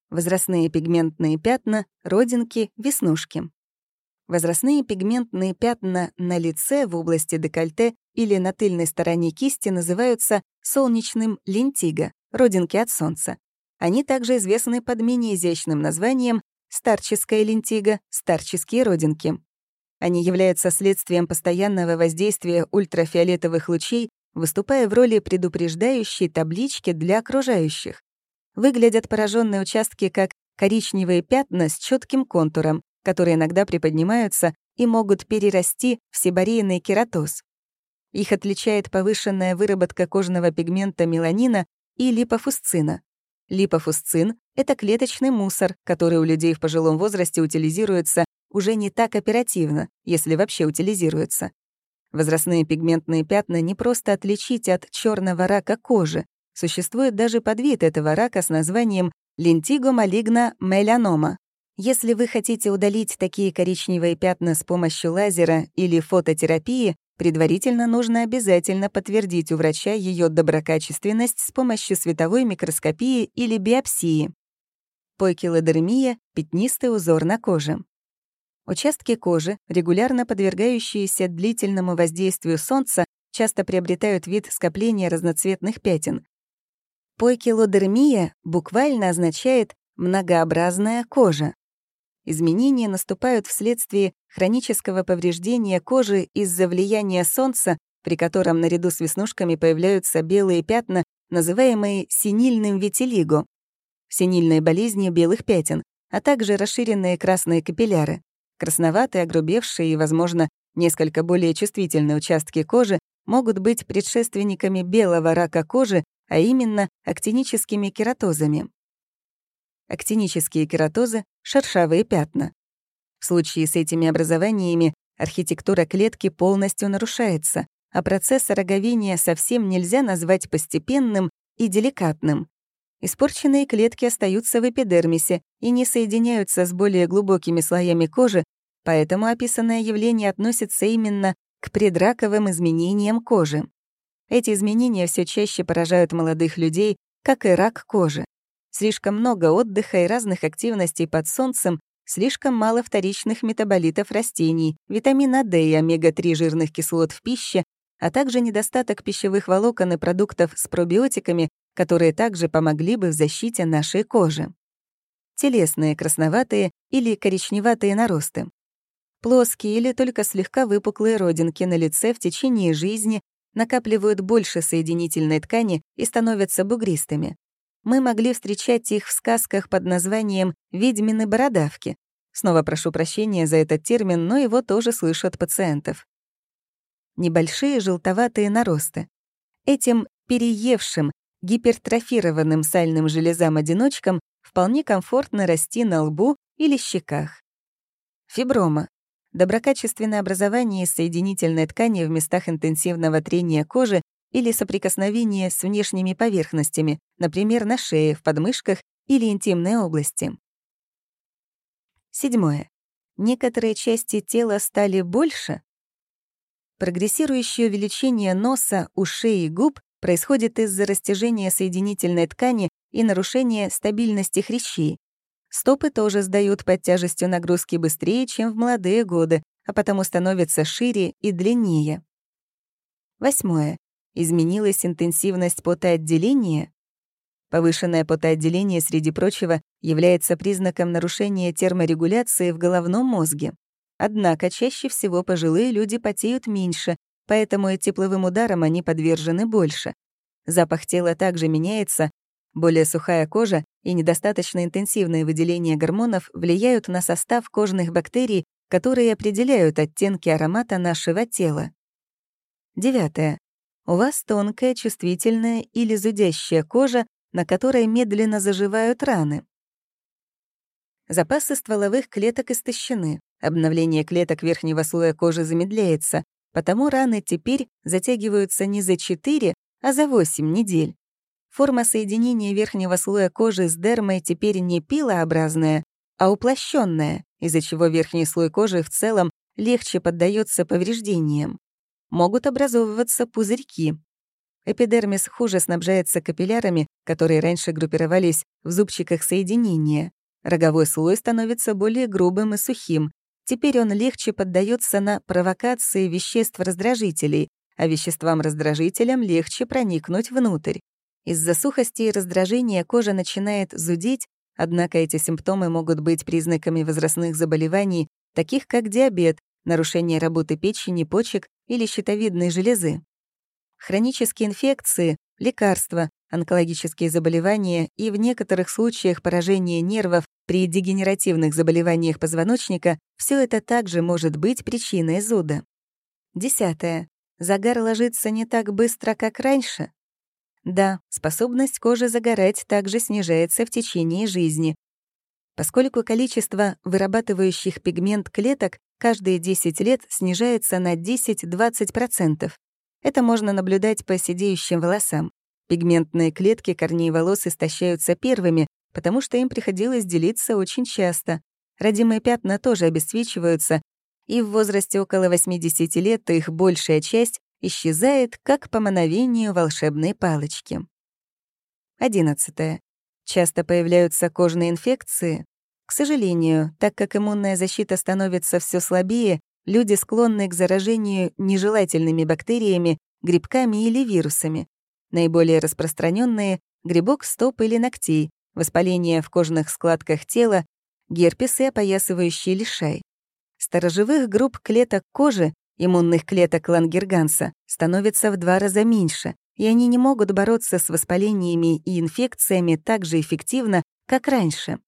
S1: Возрастные пигментные пятна, родинки, веснушки. Возрастные пигментные пятна на лице в области декольте или на тыльной стороне кисти называются солнечным лентиго, родинки от солнца. Они также известны под менее изящным названием старческая лентига, старческие родинки. Они являются следствием постоянного воздействия ультрафиолетовых лучей, выступая в роли предупреждающей таблички для окружающих. Выглядят пораженные участки как коричневые пятна с четким контуром, которые иногда приподнимаются и могут перерасти в сибарейный кератоз. Их отличает повышенная выработка кожного пигмента меланина и липофусцина. Липофусцин — это клеточный мусор, который у людей в пожилом возрасте утилизируется уже не так оперативно, если вообще утилизируется. Возрастные пигментные пятна не просто отличить от черного рака кожи. Существует даже подвид этого рака с названием лентиго малигна меланома. Если вы хотите удалить такие коричневые пятна с помощью лазера или фототерапии, Предварительно нужно обязательно подтвердить у врача ее доброкачественность с помощью световой микроскопии или биопсии. Пойкилодермия — пятнистый узор на коже. Участки кожи, регулярно подвергающиеся длительному воздействию солнца, часто приобретают вид скопления разноцветных пятен. Пойкилодермия буквально означает «многообразная кожа». Изменения наступают вследствие хронического повреждения кожи из-за влияния солнца, при котором наряду с веснушками появляются белые пятна, называемые синильным витилиго, синильной болезнью белых пятен, а также расширенные красные капилляры. Красноватые, огрубевшие и, возможно, несколько более чувствительные участки кожи могут быть предшественниками белого рака кожи, а именно актиническими кератозами. Актинические кератозы — шершавые пятна. В случае с этими образованиями архитектура клетки полностью нарушается, а процесс роговения совсем нельзя назвать постепенным и деликатным. Испорченные клетки остаются в эпидермисе и не соединяются с более глубокими слоями кожи, поэтому описанное явление относится именно к предраковым изменениям кожи. Эти изменения все чаще поражают молодых людей, как и рак кожи. Слишком много отдыха и разных активностей под солнцем слишком мало вторичных метаболитов растений, витамина D и омега-3 жирных кислот в пище, а также недостаток пищевых волокон и продуктов с пробиотиками, которые также помогли бы в защите нашей кожи. Телесные красноватые или коричневатые наросты. Плоские или только слегка выпуклые родинки на лице в течение жизни накапливают больше соединительной ткани и становятся бугристыми. Мы могли встречать их в сказках под названием «Ведьмины бородавки». Снова прошу прощения за этот термин, но его тоже слышат пациентов. Небольшие желтоватые наросты. Этим переевшим, гипертрофированным сальным железам-одиночкам вполне комфортно расти на лбу или щеках. Фиброма доброкачественное образование соединительной ткани в местах интенсивного трения кожи или соприкосновения с внешними поверхностями, например, на шее, в подмышках или интимной области. Седьмое. Некоторые части тела стали больше. Прогрессирующее увеличение носа, ушей и губ происходит из-за растяжения соединительной ткани и нарушения стабильности хрящей, Стопы тоже сдают под тяжестью нагрузки быстрее, чем в молодые годы, а потому становятся шире и длиннее. Восьмое. Изменилась интенсивность потоотделения. Повышенное потоотделение, среди прочего, является признаком нарушения терморегуляции в головном мозге. Однако чаще всего пожилые люди потеют меньше, поэтому и тепловым ударам они подвержены больше. Запах тела также меняется, более сухая кожа и недостаточно интенсивное выделение гормонов влияют на состав кожных бактерий, которые определяют оттенки аромата нашего тела. Девятое. У вас тонкая, чувствительная или зудящая кожа, на которой медленно заживают раны. Запасы стволовых клеток истощены. Обновление клеток верхнего слоя кожи замедляется, потому раны теперь затягиваются не за 4, а за 8 недель. Форма соединения верхнего слоя кожи с дермой теперь не пилообразная, а уплощенная, из-за чего верхний слой кожи в целом легче поддается повреждениям. Могут образовываться пузырьки. Эпидермис хуже снабжается капиллярами, которые раньше группировались в зубчиках соединения. Роговой слой становится более грубым и сухим. Теперь он легче поддается на провокации веществ-раздражителей, а веществам-раздражителям легче проникнуть внутрь. Из-за сухости и раздражения кожа начинает зудеть, однако эти симптомы могут быть признаками возрастных заболеваний, таких как диабет, нарушение работы печени, почек или щитовидной железы. Хронические инфекции, лекарства, онкологические заболевания и в некоторых случаях поражение нервов при дегенеративных заболеваниях позвоночника — все это также может быть причиной зуда. Десятое. Загар ложится не так быстро, как раньше. Да, способность кожи загорать также снижается в течение жизни. Поскольку количество вырабатывающих пигмент клеток каждые 10 лет снижается на 10-20%. Это можно наблюдать по сидеющим волосам. Пигментные клетки корней волос истощаются первыми, потому что им приходилось делиться очень часто. Родимые пятна тоже обесцвечиваются, и в возрасте около 80 лет их большая часть исчезает, как по мановению волшебной палочки. 11. Часто появляются кожные инфекции. К сожалению, так как иммунная защита становится все слабее, люди склонны к заражению нежелательными бактериями, грибками или вирусами. Наиболее распространенные — грибок стоп или ногтей, воспаление в кожных складках тела, герпес и опоясывающий лишай. Сторожевых групп клеток кожи иммунных клеток Лангерганса становится в два раза меньше, и они не могут бороться с воспалениями и инфекциями так же эффективно, как раньше.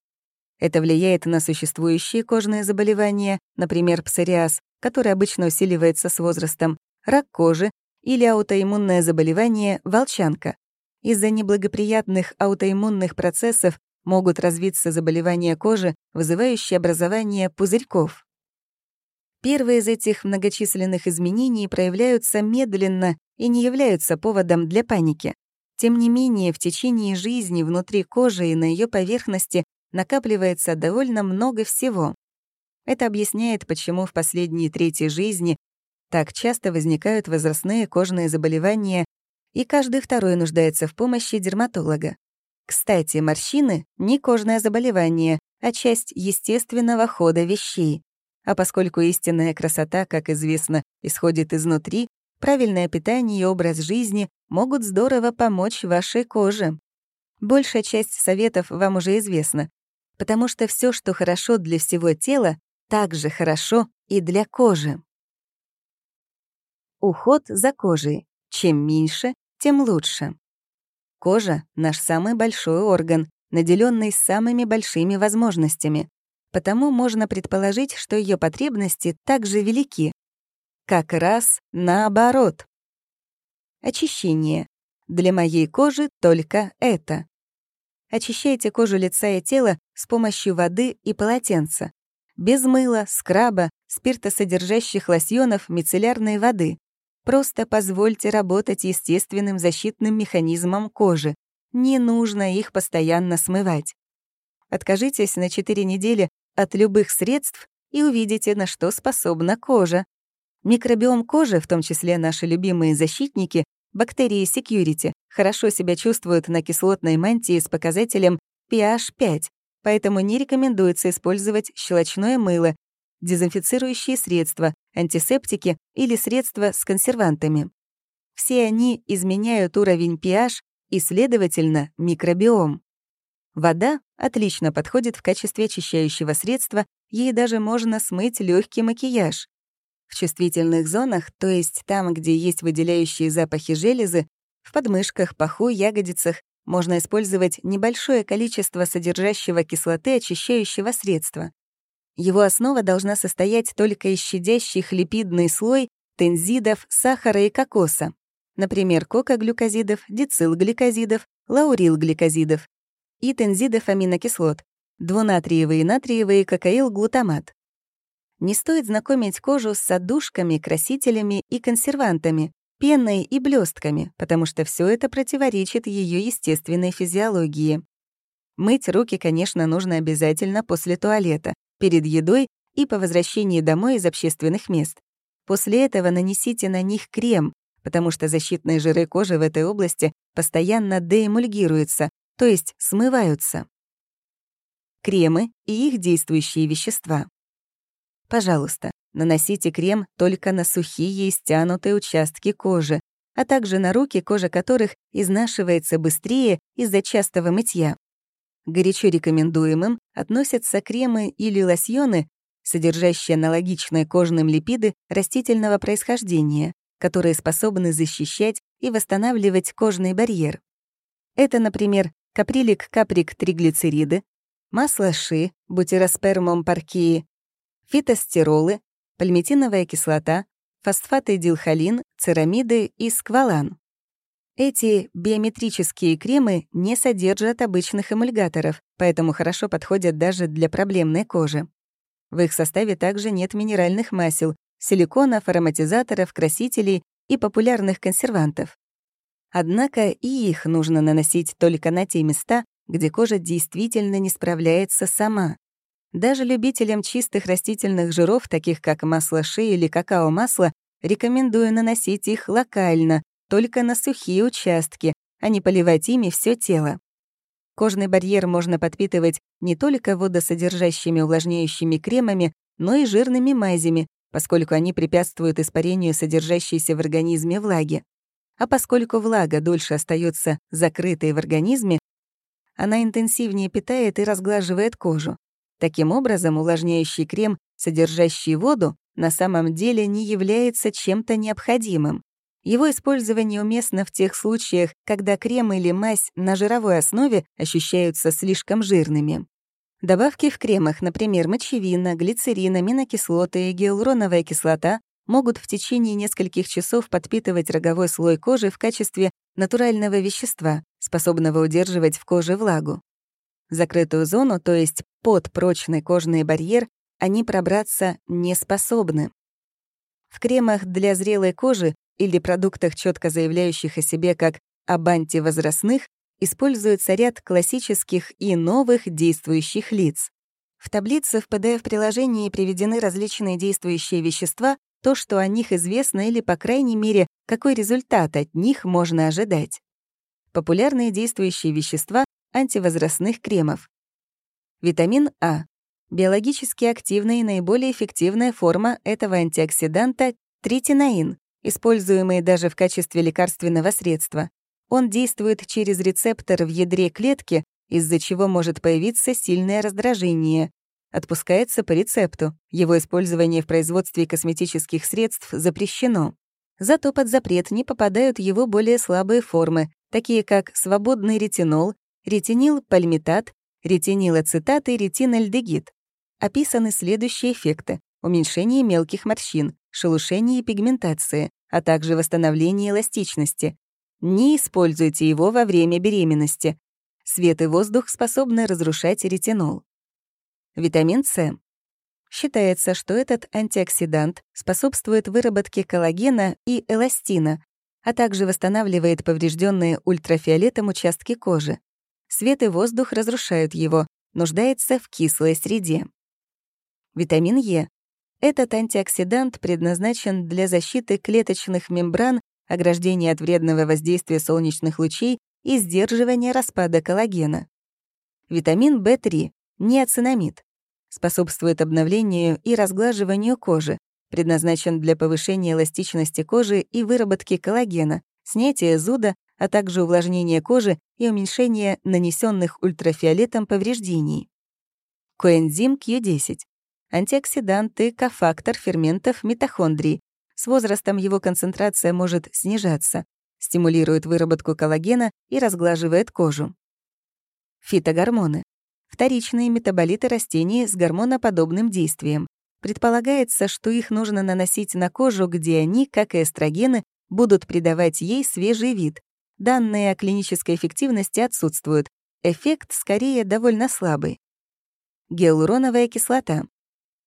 S1: Это влияет на существующие кожные заболевания, например, псориаз, который обычно усиливается с возрастом, рак кожи или аутоиммунное заболевание волчанка. Из-за неблагоприятных аутоиммунных процессов могут развиться заболевания кожи, вызывающие образование пузырьков. Первые из этих многочисленных изменений проявляются медленно и не являются поводом для паники. Тем не менее, в течение жизни внутри кожи и на ее поверхности накапливается довольно много всего. Это объясняет, почему в последние трети жизни так часто возникают возрастные кожные заболевания, и каждый второй нуждается в помощи дерматолога. Кстати, морщины — не кожное заболевание, а часть естественного хода вещей. А поскольку истинная красота, как известно, исходит изнутри, правильное питание и образ жизни могут здорово помочь вашей коже. Большая часть советов вам уже известна, потому что все, что хорошо для всего тела, также хорошо и для кожи. Уход за кожей. Чем меньше, тем лучше. Кожа — наш самый большой орган, наделенный самыми большими возможностями, потому можно предположить, что ее потребности также велики. Как раз наоборот. Очищение. Для моей кожи только это. Очищайте кожу лица и тела с помощью воды и полотенца. Без мыла, скраба, спиртосодержащих лосьонов, мицеллярной воды. Просто позвольте работать естественным защитным механизмом кожи. Не нужно их постоянно смывать. Откажитесь на 4 недели от любых средств и увидите, на что способна кожа. Микробиом кожи, в том числе наши любимые защитники, бактерии Security, хорошо себя чувствуют на кислотной мантии с показателем pH 5, поэтому не рекомендуется использовать щелочное мыло, дезинфицирующие средства, антисептики или средства с консервантами. Все они изменяют уровень pH и, следовательно, микробиом. Вода отлично подходит в качестве очищающего средства, ей даже можно смыть легкий макияж. В чувствительных зонах, то есть там, где есть выделяющие запахи железы, в подмышках, паху, ягодицах, можно использовать небольшое количество содержащего кислоты очищающего средства. Его основа должна состоять только из щадящих липидный слой тензидов, сахара и кокоса, например, кокоглюкозидов, дицилгликозидов, лаурилгликозидов и тензидов аминокислот, двунатриевый и натриевый кокаилглутамат. Не стоит знакомить кожу с отдушками, красителями и консервантами, пеной и блестками, потому что все это противоречит ее естественной физиологии. Мыть руки, конечно, нужно обязательно после туалета, перед едой и по возвращении домой из общественных мест. После этого нанесите на них крем, потому что защитные жиры кожи в этой области постоянно деэмульгируются, то есть смываются. Кремы и их действующие вещества. Пожалуйста, наносите крем только на сухие и стянутые участки кожи, а также на руки, кожа которых изнашивается быстрее из-за частого мытья. Горячо рекомендуемым относятся кремы или лосьоны, содержащие аналогичные кожным липиды растительного происхождения, которые способны защищать и восстанавливать кожный барьер. Это, например, каприлик-каприк-триглицериды, масло ши, бутироспермум паркии, фитостеролы, пальмитиновая кислота, фосфатидилхолин, церамиды и сквалан. Эти биометрические кремы не содержат обычных эмульгаторов, поэтому хорошо подходят даже для проблемной кожи. В их составе также нет минеральных масел, силиконов, ароматизаторов, красителей и популярных консервантов. Однако и их нужно наносить только на те места, где кожа действительно не справляется сама. Даже любителям чистых растительных жиров, таких как масло ши или какао-масло, рекомендую наносить их локально, только на сухие участки, а не поливать ими все тело. Кожный барьер можно подпитывать не только водосодержащими увлажняющими кремами, но и жирными мазями, поскольку они препятствуют испарению содержащейся в организме влаги. А поскольку влага дольше остается закрытой в организме, она интенсивнее питает и разглаживает кожу. Таким образом, увлажняющий крем, содержащий воду, на самом деле не является чем-то необходимым. Его использование уместно в тех случаях, когда крем или мазь на жировой основе ощущаются слишком жирными. Добавки в кремах, например, мочевина, глицерин, аминокислоты и гиалуроновая кислота, могут в течение нескольких часов подпитывать роговой слой кожи в качестве натурального вещества, способного удерживать в коже влагу. закрытую зону, то есть под прочный кожный барьер, они пробраться не способны. В кремах для зрелой кожи или продуктах, четко заявляющих о себе как об антивозрастных, используется ряд классических и новых действующих лиц. В таблице в PDF-приложении приведены различные действующие вещества, то, что о них известно или, по крайней мере, какой результат от них можно ожидать. Популярные действующие вещества антивозрастных кремов. Витамин А. Биологически активная и наиболее эффективная форма этого антиоксиданта — тритинаин, используемый даже в качестве лекарственного средства. Он действует через рецептор в ядре клетки, из-за чего может появиться сильное раздражение. Отпускается по рецепту. Его использование в производстве косметических средств запрещено. Зато под запрет не попадают его более слабые формы, такие как свободный ретинол, ретинил-пальмитат, ретинилацетат и ретинальдегид. Описаны следующие эффекты — уменьшение мелких морщин, шелушение и пигментация, а также восстановление эластичности. Не используйте его во время беременности. Свет и воздух способны разрушать ретинол. Витамин С. Считается, что этот антиоксидант способствует выработке коллагена и эластина, а также восстанавливает поврежденные ультрафиолетом участки кожи. Свет и воздух разрушают его, нуждается в кислой среде. Витамин Е. Этот антиоксидант предназначен для защиты клеточных мембран, ограждения от вредного воздействия солнечных лучей и сдерживания распада коллагена. Витамин В3 — неоцинамид. Способствует обновлению и разглаживанию кожи, предназначен для повышения эластичности кожи и выработки коллагена, снятия зуда, а также увлажнения кожи и уменьшения нанесенных ультрафиолетом повреждений. Коэнзим Q10 антиоксидант и кофактор ферментов митохондрий. С возрастом его концентрация может снижаться, стимулирует выработку коллагена и разглаживает кожу. Фитогормоны. Вторичные метаболиты растений с гормоноподобным действием. Предполагается, что их нужно наносить на кожу, где они, как и эстрогены, будут придавать ей свежий вид. Данные о клинической эффективности отсутствуют. Эффект скорее довольно слабый. Гиалуроновая кислота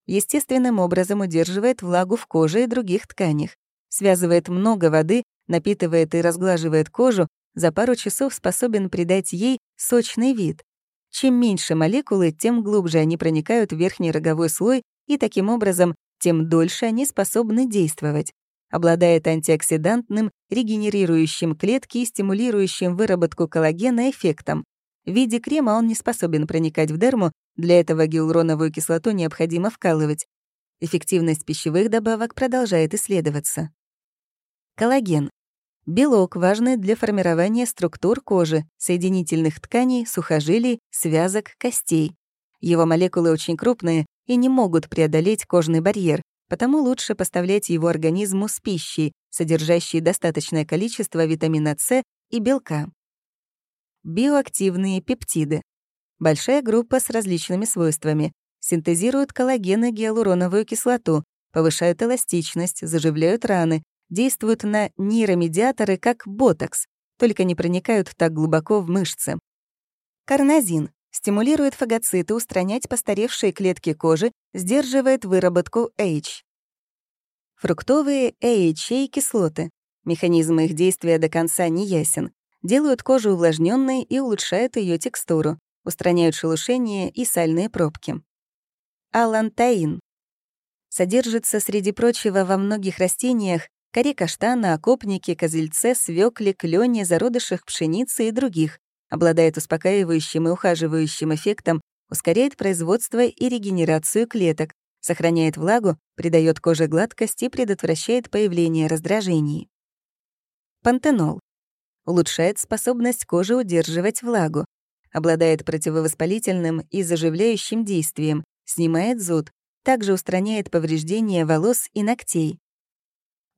S1: естественным образом удерживает влагу в коже и других тканях, связывает много воды, напитывает и разглаживает кожу, за пару часов способен придать ей сочный вид. Чем меньше молекулы, тем глубже они проникают в верхний роговой слой, и таким образом, тем дольше они способны действовать. Обладает антиоксидантным, регенерирующим клетки и стимулирующим выработку коллагена эффектом. В виде крема он не способен проникать в дерму, для этого гиалуроновую кислоту необходимо вкалывать. Эффективность пищевых добавок продолжает исследоваться. Коллаген. Белок, важный для формирования структур кожи, соединительных тканей, сухожилий, связок, костей. Его молекулы очень крупные и не могут преодолеть кожный барьер, потому лучше поставлять его организму с пищей, содержащей достаточное количество витамина С и белка. Биоактивные пептиды. Большая группа с различными свойствами. Синтезируют коллаген и гиалуроновую кислоту, повышают эластичность, заживляют раны, действуют на нейромедиаторы, как ботокс, только не проникают так глубоко в мышцы. Карнозин стимулирует фагоциты устранять постаревшие клетки кожи, сдерживает выработку H. Фруктовые AHA-кислоты. Механизм их действия до конца не ясен. Делают кожу увлажненной и улучшают ее текстуру устраняют шелушение и сальные пробки. Алантаин. Содержится, среди прочего, во многих растениях коре каштана, окопнике, козельце, свекле, клене, зародышах пшеницы и других, обладает успокаивающим и ухаживающим эффектом, ускоряет производство и регенерацию клеток, сохраняет влагу, придает коже гладкость и предотвращает появление раздражений. Пантенол. Улучшает способность кожи удерживать влагу, обладает противовоспалительным и заживляющим действием, снимает зуд, также устраняет повреждения волос и ногтей.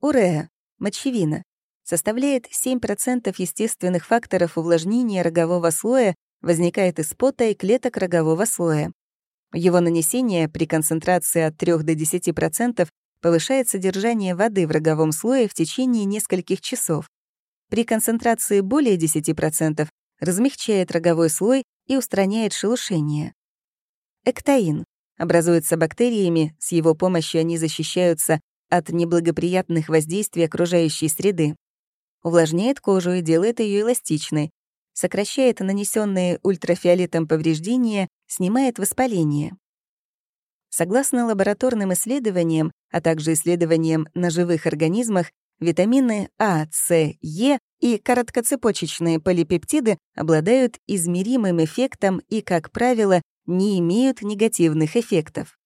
S1: Уреа, мочевина, составляет 7% естественных факторов увлажнения рогового слоя, возникает из пота и клеток рогового слоя. Его нанесение при концентрации от 3 до 10% повышает содержание воды в роговом слое в течение нескольких часов. При концентрации более 10% размягчает роговой слой и устраняет шелушение. Эктаин образуется бактериями, с его помощью они защищаются от неблагоприятных воздействий окружающей среды. Увлажняет кожу и делает ее эластичной, сокращает нанесенные ультрафиолетом повреждения, снимает воспаление. Согласно лабораторным исследованиям, а также исследованиям на живых организмах, витамины А, С, Е и короткоцепочечные полипептиды обладают измеримым эффектом и, как правило, не имеют негативных эффектов.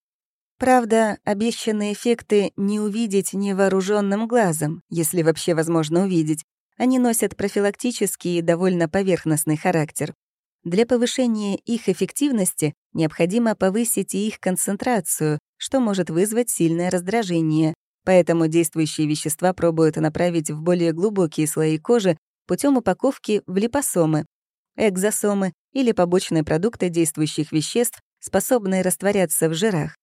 S1: Правда, обещанные эффекты не увидеть невооруженным глазом, если вообще возможно увидеть. Они носят профилактический и довольно поверхностный характер. Для повышения их эффективности необходимо повысить их концентрацию, что может вызвать сильное раздражение. Поэтому действующие вещества пробуют направить в более глубокие слои кожи путем упаковки в липосомы, экзосомы или побочные продукты действующих веществ, способные растворяться в жирах.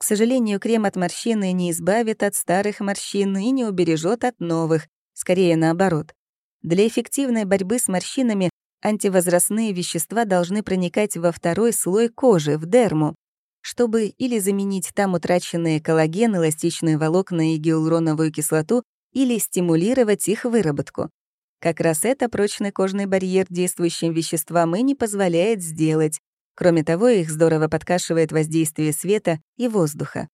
S1: К сожалению, крем от морщины не избавит от старых морщин и не убережет от новых, скорее наоборот. Для эффективной борьбы с морщинами антивозрастные вещества должны проникать во второй слой кожи, в дерму, чтобы или заменить там утраченные коллаген, эластичные волокна и гиалуроновую кислоту, или стимулировать их выработку. Как раз это прочный кожный барьер действующим веществам и не позволяет сделать. Кроме того, их здорово подкашивает воздействие света и воздуха.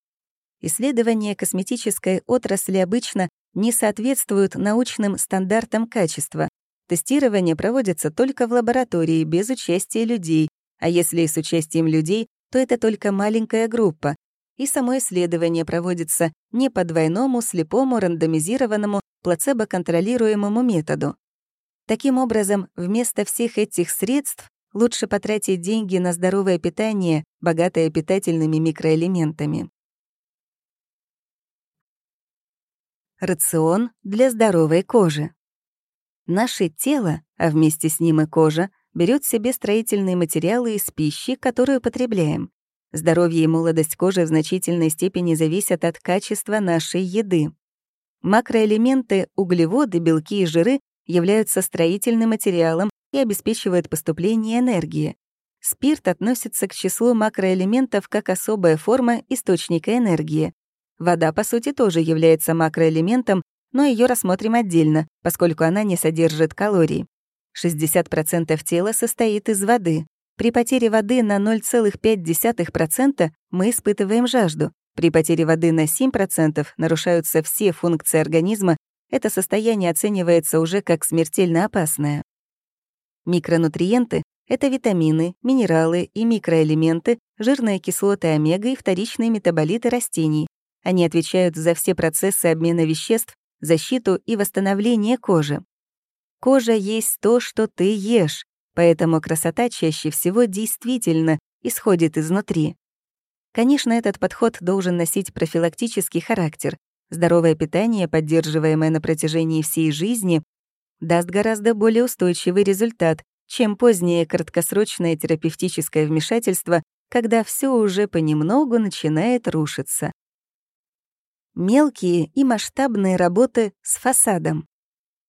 S1: Исследования косметической отрасли обычно не соответствуют научным стандартам качества. Тестирование проводится только в лаборатории без участия людей, а если и с участием людей, то это только маленькая группа. И само исследование проводится не по двойному, слепому, рандомизированному, плацебо-контролируемому методу. Таким образом, вместо всех этих средств лучше потратить деньги на здоровое питание, богатое питательными микроэлементами. Рацион для здоровой кожи. Наше тело, а вместе с ним и кожа, берет себе строительные материалы из пищи, которую потребляем. Здоровье и молодость кожи в значительной степени зависят от качества нашей еды. Макроэлементы, углеводы, белки и жиры являются строительным материалом и обеспечивают поступление энергии. Спирт относится к числу макроэлементов как особая форма источника энергии. Вода, по сути, тоже является макроэлементом, но ее рассмотрим отдельно, поскольку она не содержит калорий. 60% тела состоит из воды. При потере воды на 0,5% мы испытываем жажду. При потере воды на 7% нарушаются все функции организма, это состояние оценивается уже как смертельно опасное. Микронутриенты — это витамины, минералы и микроэлементы, жирные кислоты омега и вторичные метаболиты растений, они отвечают за все процессы обмена веществ, защиту и восстановление кожи. Кожа есть то, что ты ешь, поэтому красота чаще всего действительно исходит изнутри. Конечно, этот подход должен носить профилактический характер. Здоровое питание, поддерживаемое на протяжении всей жизни, даст гораздо более устойчивый результат, чем позднее краткосрочное терапевтическое вмешательство, когда все уже понемногу начинает рушиться мелкие и масштабные работы с фасадом.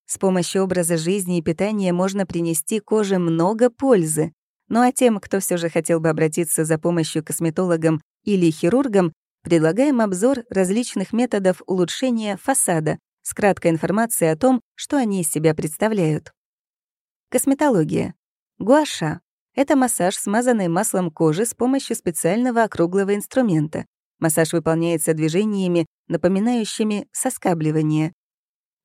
S1: С помощью образа жизни и питания можно принести коже много пользы. Ну а тем, кто все же хотел бы обратиться за помощью к косметологам или хирургам, предлагаем обзор различных методов улучшения фасада с краткой информацией о том, что они из себя представляют. Косметология. Гуаша — это массаж, смазанный маслом кожи с помощью специального округлого инструмента. Массаж выполняется движениями, напоминающими соскабливание.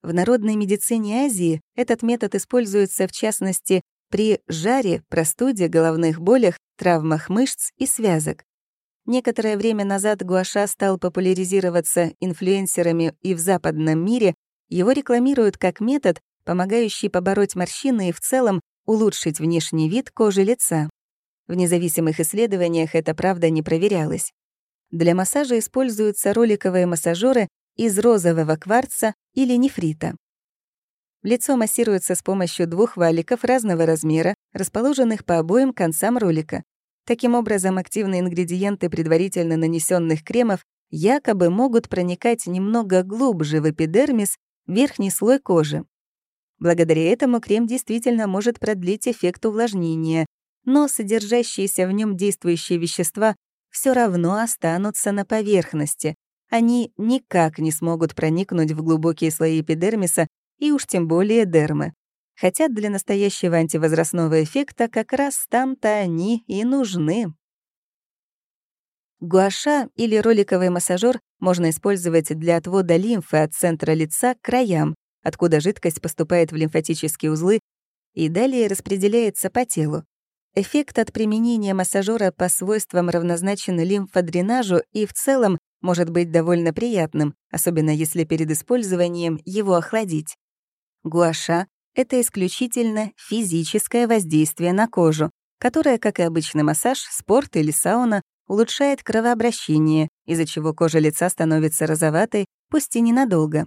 S1: В народной медицине Азии этот метод используется в частности при жаре, простуде, головных болях, травмах мышц и связок. Некоторое время назад гуаша стал популяризироваться инфлюенсерами и в западном мире, его рекламируют как метод, помогающий побороть морщины и в целом улучшить внешний вид кожи лица. В независимых исследованиях это правда не проверялось. Для массажа используются роликовые массажеры из розового кварца или нефрита. Лицо массируется с помощью двух валиков разного размера, расположенных по обоим концам ролика. Таким образом, активные ингредиенты предварительно нанесенных кремов якобы могут проникать немного глубже в эпидермис, верхний слой кожи. Благодаря этому крем действительно может продлить эффект увлажнения, но содержащиеся в нем действующие вещества все равно останутся на поверхности. Они никак не смогут проникнуть в глубокие слои эпидермиса и уж тем более дермы. Хотя для настоящего антивозрастного эффекта как раз там-то они и нужны. Гуаша или роликовый массажер можно использовать для отвода лимфы от центра лица к краям, откуда жидкость поступает в лимфатические узлы и далее распределяется по телу. Эффект от применения массажера по свойствам равнозначен лимфодренажу и в целом может быть довольно приятным, особенно если перед использованием его охладить. Гуаша — это исключительно физическое воздействие на кожу, которое, как и обычный массаж, спорт или сауна, улучшает кровообращение, из-за чего кожа лица становится розоватой, пусть и ненадолго.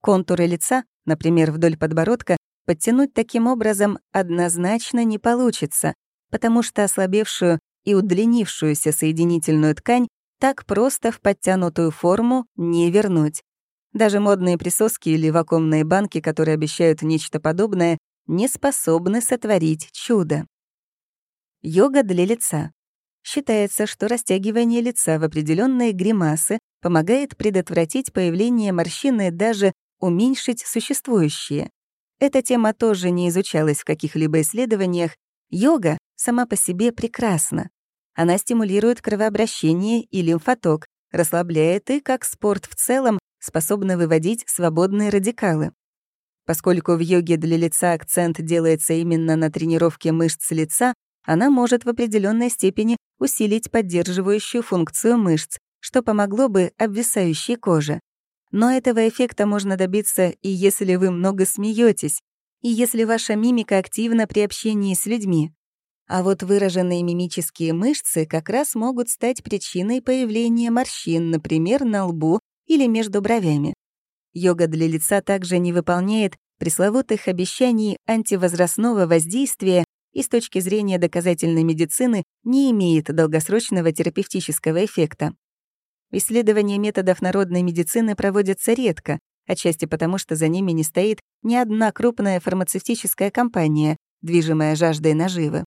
S1: Контуры лица, например, вдоль подбородка, подтянуть таким образом однозначно не получится, потому что ослабевшую и удлинившуюся соединительную ткань так просто в подтянутую форму не вернуть. Даже модные присоски или вакуумные банки, которые обещают нечто подобное, не способны сотворить чудо. Йога для лица. Считается, что растягивание лица в определенные гримасы помогает предотвратить появление морщины даже уменьшить существующие. Эта тема тоже не изучалась в каких-либо исследованиях. Йога сама по себе прекрасна. Она стимулирует кровообращение и лимфоток, расслабляет и, как спорт в целом, способна выводить свободные радикалы. Поскольку в йоге для лица акцент делается именно на тренировке мышц лица, она может в определенной степени усилить поддерживающую функцию мышц, что помогло бы обвисающей коже. Но этого эффекта можно добиться и если вы много смеетесь, и если ваша мимика активна при общении с людьми. А вот выраженные мимические мышцы как раз могут стать причиной появления морщин, например, на лбу или между бровями. Йога для лица также не выполняет пресловутых обещаний антивозрастного воздействия и с точки зрения доказательной медицины не имеет долгосрочного терапевтического эффекта. Исследования методов народной медицины проводятся редко, отчасти потому, что за ними не стоит ни одна крупная фармацевтическая компания, движимая жаждой наживы.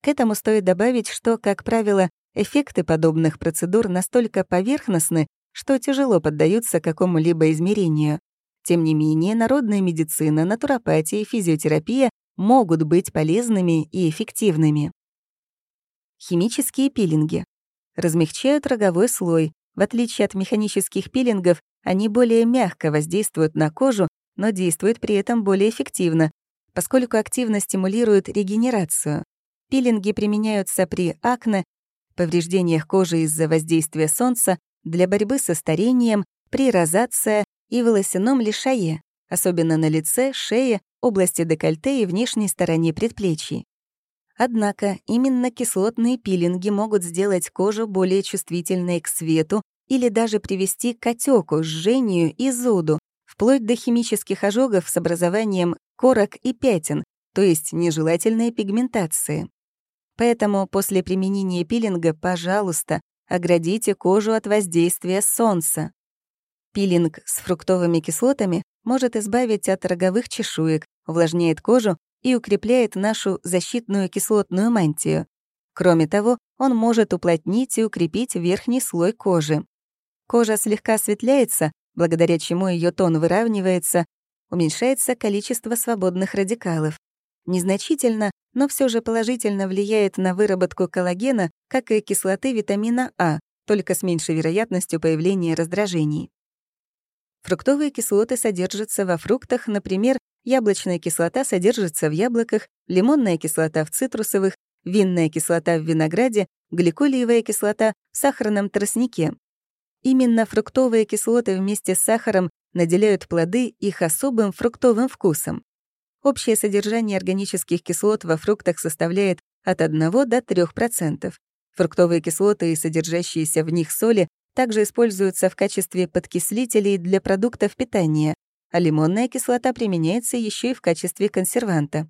S1: К этому стоит добавить, что, как правило, эффекты подобных процедур настолько поверхностны, что тяжело поддаются какому-либо измерению. Тем не менее, народная медицина, натуропатия и физиотерапия могут быть полезными и эффективными. Химические пилинги размягчают роговой слой. В отличие от механических пилингов, они более мягко воздействуют на кожу, но действуют при этом более эффективно, поскольку активно стимулируют регенерацию. Пилинги применяются при акне, повреждениях кожи из-за воздействия солнца, для борьбы со старением, при розация и волосяном лишае, особенно на лице, шее, области декольте и внешней стороне предплечий. Однако именно кислотные пилинги могут сделать кожу более чувствительной к свету или даже привести к отеку, жжению и зуду, вплоть до химических ожогов с образованием корок и пятен, то есть нежелательной пигментации. Поэтому после применения пилинга, пожалуйста, оградите кожу от воздействия солнца. Пилинг с фруктовыми кислотами может избавить от роговых чешуек, увлажняет кожу и укрепляет нашу защитную кислотную мантию. Кроме того, он может уплотнить и укрепить верхний слой кожи. Кожа слегка осветляется, благодаря чему ее тон выравнивается, уменьшается количество свободных радикалов. Незначительно, но все же положительно влияет на выработку коллагена, как и кислоты витамина А, только с меньшей вероятностью появления раздражений. Фруктовые кислоты содержатся во фруктах, например, яблочная кислота содержится в яблоках, лимонная кислота в цитрусовых, винная кислота в винограде, гликолиевая кислота в сахарном тростнике. Именно фруктовые кислоты вместе с сахаром наделяют плоды их особым фруктовым вкусом. Общее содержание органических кислот во фруктах составляет от 1 до 3%. Фруктовые кислоты и содержащиеся в них соли также используются в качестве подкислителей для продуктов питания, а лимонная кислота применяется еще и в качестве консерванта.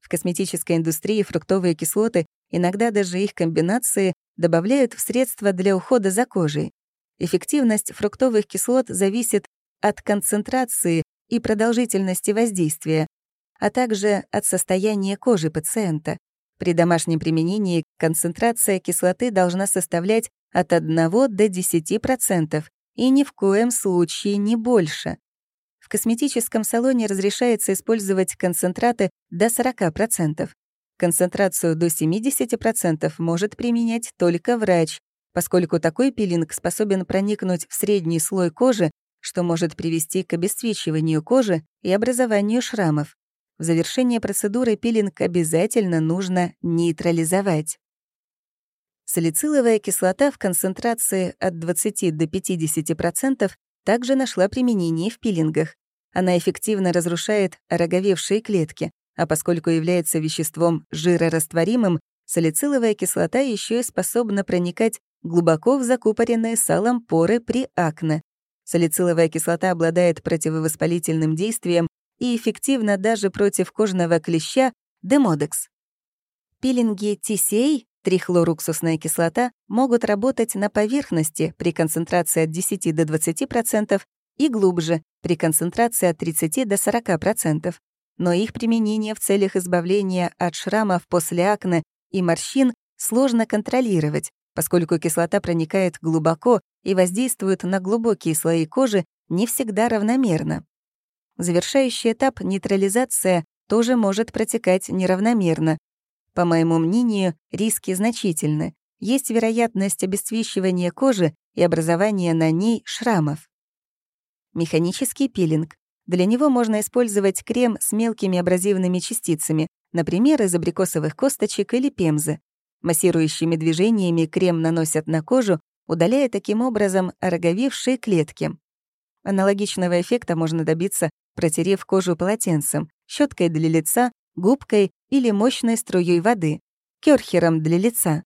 S1: В косметической индустрии фруктовые кислоты, иногда даже их комбинации, добавляют в средства для ухода за кожей. Эффективность фруктовых кислот зависит от концентрации и продолжительности воздействия, а также от состояния кожи пациента. При домашнем применении концентрация кислоты должна составлять от 1 до 10% и ни в коем случае не больше. В косметическом салоне разрешается использовать концентраты до 40%. Концентрацию до 70% может применять только врач, поскольку такой пилинг способен проникнуть в средний слой кожи, что может привести к обесцвечиванию кожи и образованию шрамов. В завершение процедуры пилинг обязательно нужно нейтрализовать. Салициловая кислота в концентрации от 20 до 50% также нашла применение в пилингах. Она эффективно разрушает ороговевшие клетки, а поскольку является веществом жирорастворимым, салициловая кислота еще и способна проникать глубоко в закупоренные салом поры при акне. Салициловая кислота обладает противовоспалительным действием и эффективна даже против кожного клеща демодекс. Пилинги TCA Трихлоруксусная кислота могут работать на поверхности при концентрации от 10 до 20% и глубже при концентрации от 30 до 40%, но их применение в целях избавления от шрамов после акне и морщин сложно контролировать, поскольку кислота проникает глубоко и воздействует на глубокие слои кожи не всегда равномерно. Завершающий этап нейтрализация тоже может протекать неравномерно, по моему мнению, риски значительны. Есть вероятность обесцвечивания кожи и образования на ней шрамов. Механический пилинг. Для него можно использовать крем с мелкими абразивными частицами, например, из абрикосовых косточек или пемзы. Массирующими движениями крем наносят на кожу, удаляя таким образом ороговевшие клетки. Аналогичного эффекта можно добиться, протерев кожу полотенцем, щеткой для лица губкой или мощной струей воды, кёрхером для лица.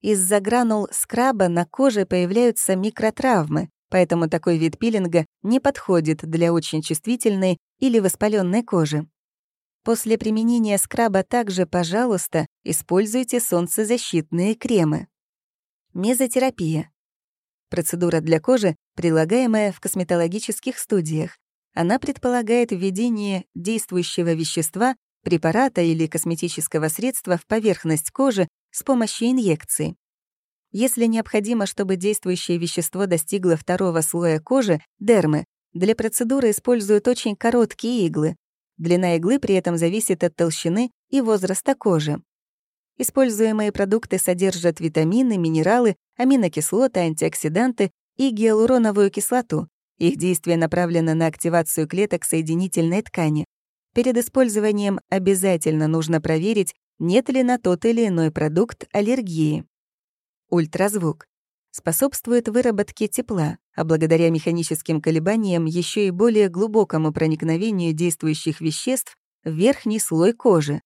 S1: Из-за гранул скраба на коже появляются микротравмы, поэтому такой вид пилинга не подходит для очень чувствительной или воспаленной кожи. После применения скраба также, пожалуйста, используйте солнцезащитные кремы. Мезотерапия. Процедура для кожи, прилагаемая в косметологических студиях. Она предполагает введение действующего вещества препарата или косметического средства в поверхность кожи с помощью инъекции. Если необходимо, чтобы действующее вещество достигло второго слоя кожи, дермы, для процедуры используют очень короткие иглы. Длина иглы при этом зависит от толщины и возраста кожи. Используемые продукты содержат витамины, минералы, аминокислоты, антиоксиданты и гиалуроновую кислоту. Их действие направлено на активацию клеток соединительной ткани. Перед использованием обязательно нужно проверить, нет ли на тот или иной продукт аллергии. Ультразвук способствует выработке тепла, а благодаря механическим колебаниям еще и более глубокому проникновению действующих веществ в верхний слой кожи.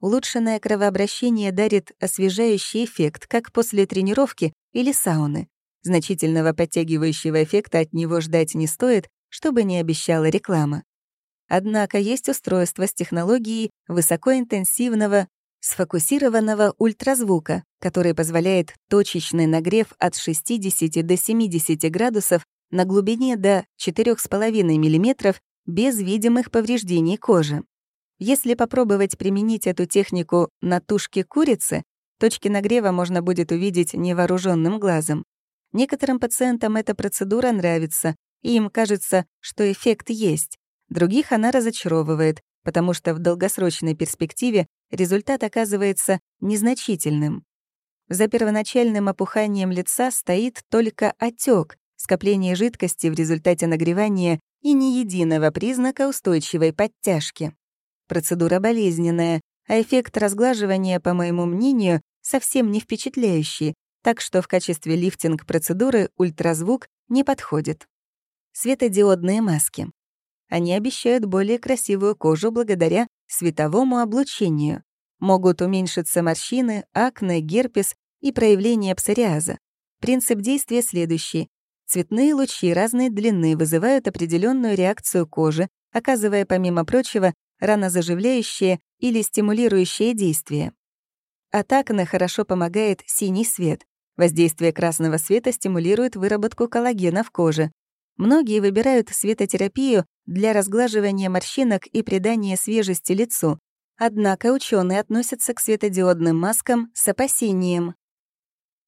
S1: Улучшенное кровообращение дарит освежающий эффект как после тренировки или сауны. Значительного подтягивающего эффекта от него ждать не стоит, чтобы не обещала реклама. Однако есть устройство с технологией высокоинтенсивного сфокусированного ультразвука, который позволяет точечный нагрев от 60 до 70 градусов на глубине до 4,5 мм без видимых повреждений кожи. Если попробовать применить эту технику на тушке курицы, точки нагрева можно будет увидеть невооруженным глазом. Некоторым пациентам эта процедура нравится, и им кажется, что эффект есть. Других она разочаровывает, потому что в долгосрочной перспективе результат оказывается незначительным. За первоначальным опуханием лица стоит только отек, скопление жидкости в результате нагревания и ни единого признака устойчивой подтяжки. Процедура болезненная, а эффект разглаживания, по моему мнению, совсем не впечатляющий, так что в качестве лифтинг-процедуры ультразвук не подходит. Светодиодные маски. Они обещают более красивую кожу благодаря световому облучению. Могут уменьшиться морщины, акне, герпес и проявление псориаза. Принцип действия следующий. Цветные лучи разной длины вызывают определенную реакцию кожи, оказывая, помимо прочего, ранозаживляющее или стимулирующее действие. От акне хорошо помогает синий свет. Воздействие красного света стимулирует выработку коллагена в коже. Многие выбирают светотерапию для разглаживания морщинок и придания свежести лицу. Однако ученые относятся к светодиодным маскам с опасением.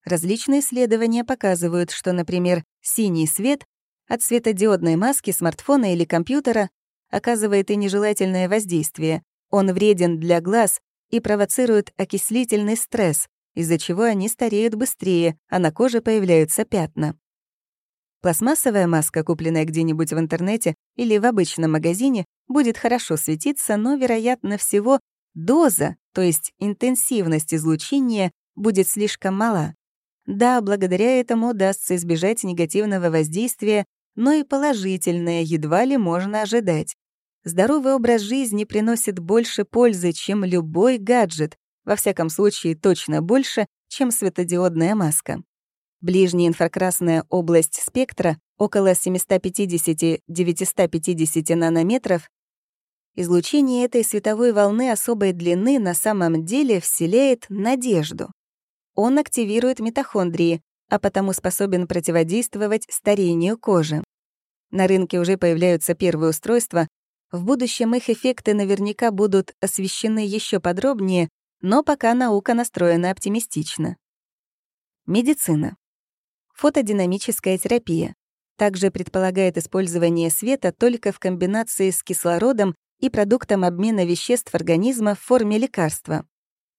S1: Различные исследования показывают, что, например, синий свет от светодиодной маски смартфона или компьютера оказывает и нежелательное воздействие. Он вреден для глаз и провоцирует окислительный стресс, из-за чего они стареют быстрее, а на коже появляются пятна. Пластмассовая маска, купленная где-нибудь в интернете или в обычном магазине, будет хорошо светиться, но, вероятно всего, доза, то есть интенсивность излучения, будет слишком мала. Да, благодаря этому удастся избежать негативного воздействия, но и положительное едва ли можно ожидать. Здоровый образ жизни приносит больше пользы, чем любой гаджет, во всяком случае точно больше, чем светодиодная маска. Ближняя инфракрасная область спектра около 750-950 нанометров. Излучение этой световой волны особой длины на самом деле вселяет надежду. Он активирует митохондрии, а потому способен противодействовать старению кожи. На рынке уже появляются первые устройства, в будущем их эффекты наверняка будут освещены еще подробнее, но пока наука настроена оптимистично. Медицина. Фотодинамическая терапия также предполагает использование света только в комбинации с кислородом и продуктом обмена веществ организма в форме лекарства.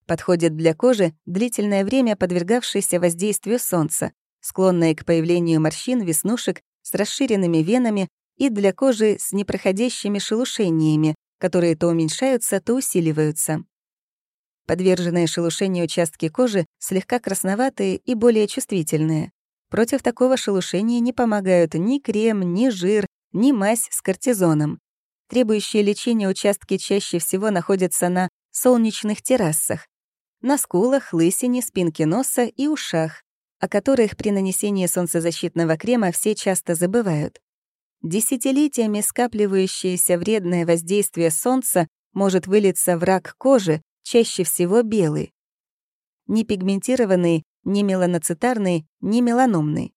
S1: Подходит для кожи, длительное время подвергавшейся воздействию солнца, склонной к появлению морщин, веснушек с расширенными венами и для кожи с непроходящими шелушениями, которые то уменьшаются, то усиливаются. Подверженные шелушению участки кожи слегка красноватые и более чувствительные. Против такого шелушения не помогают ни крем, ни жир, ни мазь с кортизоном. Требующие лечения участки чаще всего находятся на солнечных террасах, на скулах, лысине, спинке носа и ушах, о которых при нанесении солнцезащитного крема все часто забывают. Десятилетиями скапливающееся вредное воздействие солнца может вылиться в рак кожи, чаще всего белый. Не пигментированный, не меланоцитарный, не меланомный.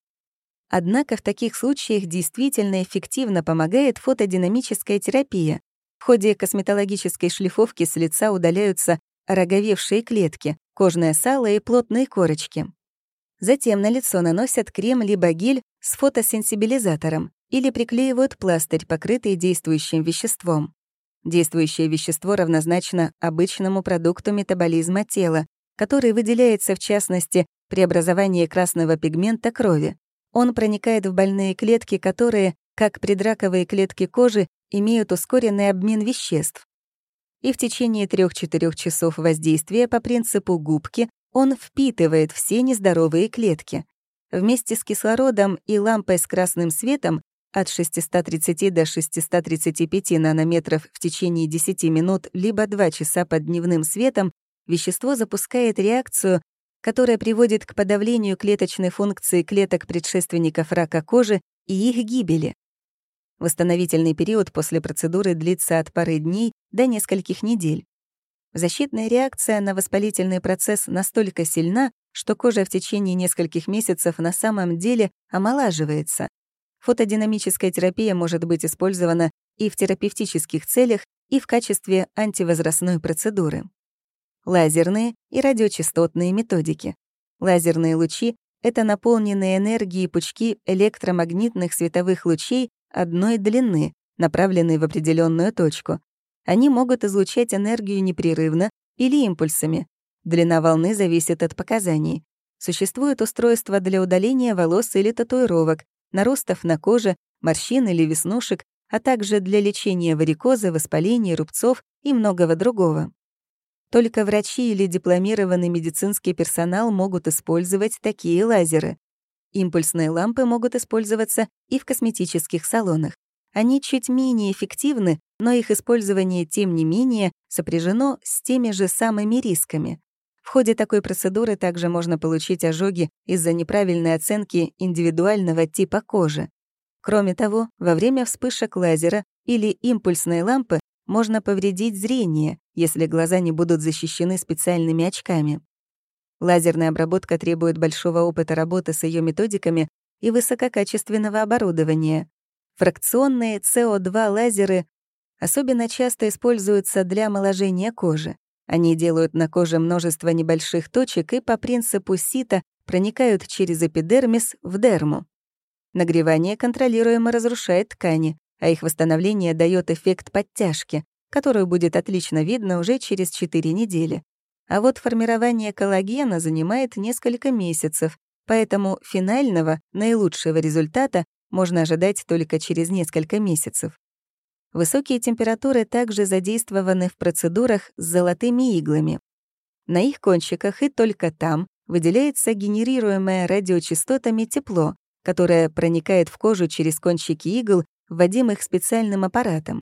S1: Однако в таких случаях действительно эффективно помогает фотодинамическая терапия. В ходе косметологической шлифовки с лица удаляются роговевшие клетки, кожное сало и плотные корочки. Затем на лицо наносят крем либо гель с фотосенсибилизатором или приклеивают пластырь, покрытый действующим веществом. Действующее вещество равнозначно обычному продукту метаболизма тела, который выделяется в частности при образовании красного пигмента крови. Он проникает в больные клетки, которые, как предраковые клетки кожи, имеют ускоренный обмен веществ. И в течение 3-4 часов воздействия по принципу губки он впитывает все нездоровые клетки. Вместе с кислородом и лампой с красным светом от 630 до 635 нанометров в течение 10 минут либо 2 часа под дневным светом вещество запускает реакцию, которая приводит к подавлению клеточной функции клеток предшественников рака кожи и их гибели. Восстановительный период после процедуры длится от пары дней до нескольких недель. Защитная реакция на воспалительный процесс настолько сильна, что кожа в течение нескольких месяцев на самом деле омолаживается. Фотодинамическая терапия может быть использована и в терапевтических целях, и в качестве антивозрастной процедуры. Лазерные и радиочастотные методики. Лазерные лучи — это наполненные энергией пучки электромагнитных световых лучей одной длины, направленные в определенную точку. Они могут излучать энергию непрерывно или импульсами. Длина волны зависит от показаний. Существует устройство для удаления волос или татуировок, наростов на коже, морщин или веснушек, а также для лечения варикоза, воспалений, рубцов и многого другого. Только врачи или дипломированный медицинский персонал могут использовать такие лазеры. Импульсные лампы могут использоваться и в косметических салонах. Они чуть менее эффективны, но их использование, тем не менее, сопряжено с теми же самыми рисками. В ходе такой процедуры также можно получить ожоги из-за неправильной оценки индивидуального типа кожи. Кроме того, во время вспышек лазера или импульсной лампы можно повредить зрение, если глаза не будут защищены специальными очками. Лазерная обработка требует большого опыта работы с ее методиками и высококачественного оборудования. Фракционные СО2 лазеры особенно часто используются для омоложения кожи. Они делают на коже множество небольших точек и по принципу сита проникают через эпидермис в дерму. Нагревание контролируемо разрушает ткани, а их восстановление дает эффект подтяжки, которую будет отлично видно уже через 4 недели. А вот формирование коллагена занимает несколько месяцев, поэтому финального, наилучшего результата можно ожидать только через несколько месяцев. Высокие температуры также задействованы в процедурах с золотыми иглами. На их кончиках и только там выделяется генерируемое радиочастотами тепло, которое проникает в кожу через кончики игл, вводимых специальным аппаратом.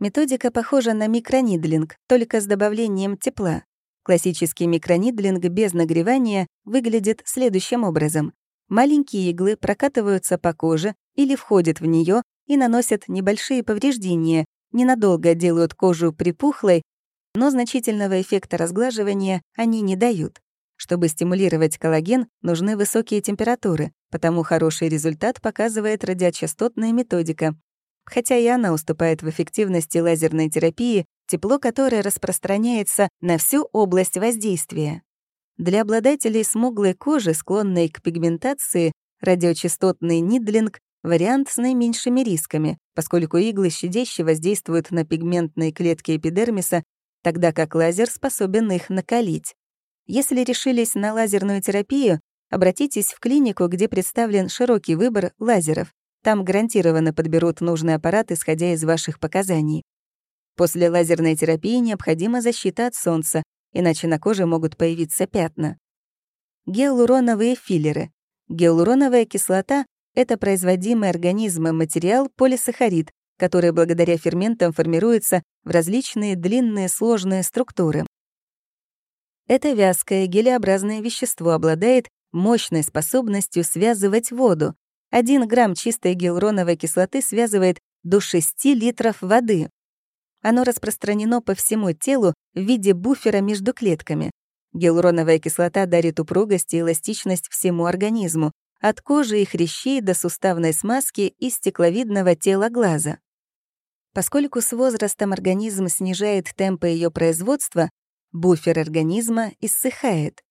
S1: Методика похожа на микронидлинг, только с добавлением тепла. Классический микронидлинг без нагревания выглядит следующим образом. Маленькие иглы прокатываются по коже или входят в нее и наносят небольшие повреждения, ненадолго делают кожу припухлой, но значительного эффекта разглаживания они не дают. Чтобы стимулировать коллаген, нужны высокие температуры, потому хороший результат показывает радиочастотная методика. Хотя и она уступает в эффективности лазерной терапии, тепло которое распространяется на всю область воздействия. Для обладателей смуглой кожи, склонной к пигментации, радиочастотный нидлинг Вариант с наименьшими рисками, поскольку иглы щадяще воздействуют на пигментные клетки эпидермиса, тогда как лазер способен их накалить. Если решились на лазерную терапию, обратитесь в клинику, где представлен широкий выбор лазеров. Там гарантированно подберут нужный аппарат, исходя из ваших показаний. После лазерной терапии необходима защита от солнца, иначе на коже могут появиться пятна. Гиалуроновые филлеры. Гиалуроновая кислота это производимый организмом материал полисахарид, который благодаря ферментам формируется в различные длинные сложные структуры. Это вязкое гелеобразное вещество обладает мощной способностью связывать воду. 1 грамм чистой гиалуроновой кислоты связывает до 6 литров воды. Оно распространено по всему телу в виде буфера между клетками. Гиалуроновая кислота дарит упругость и эластичность всему организму, от кожи и хрящей до суставной смазки и стекловидного тела глаза. Поскольку с возрастом организм снижает темпы ее производства, буфер организма иссыхает.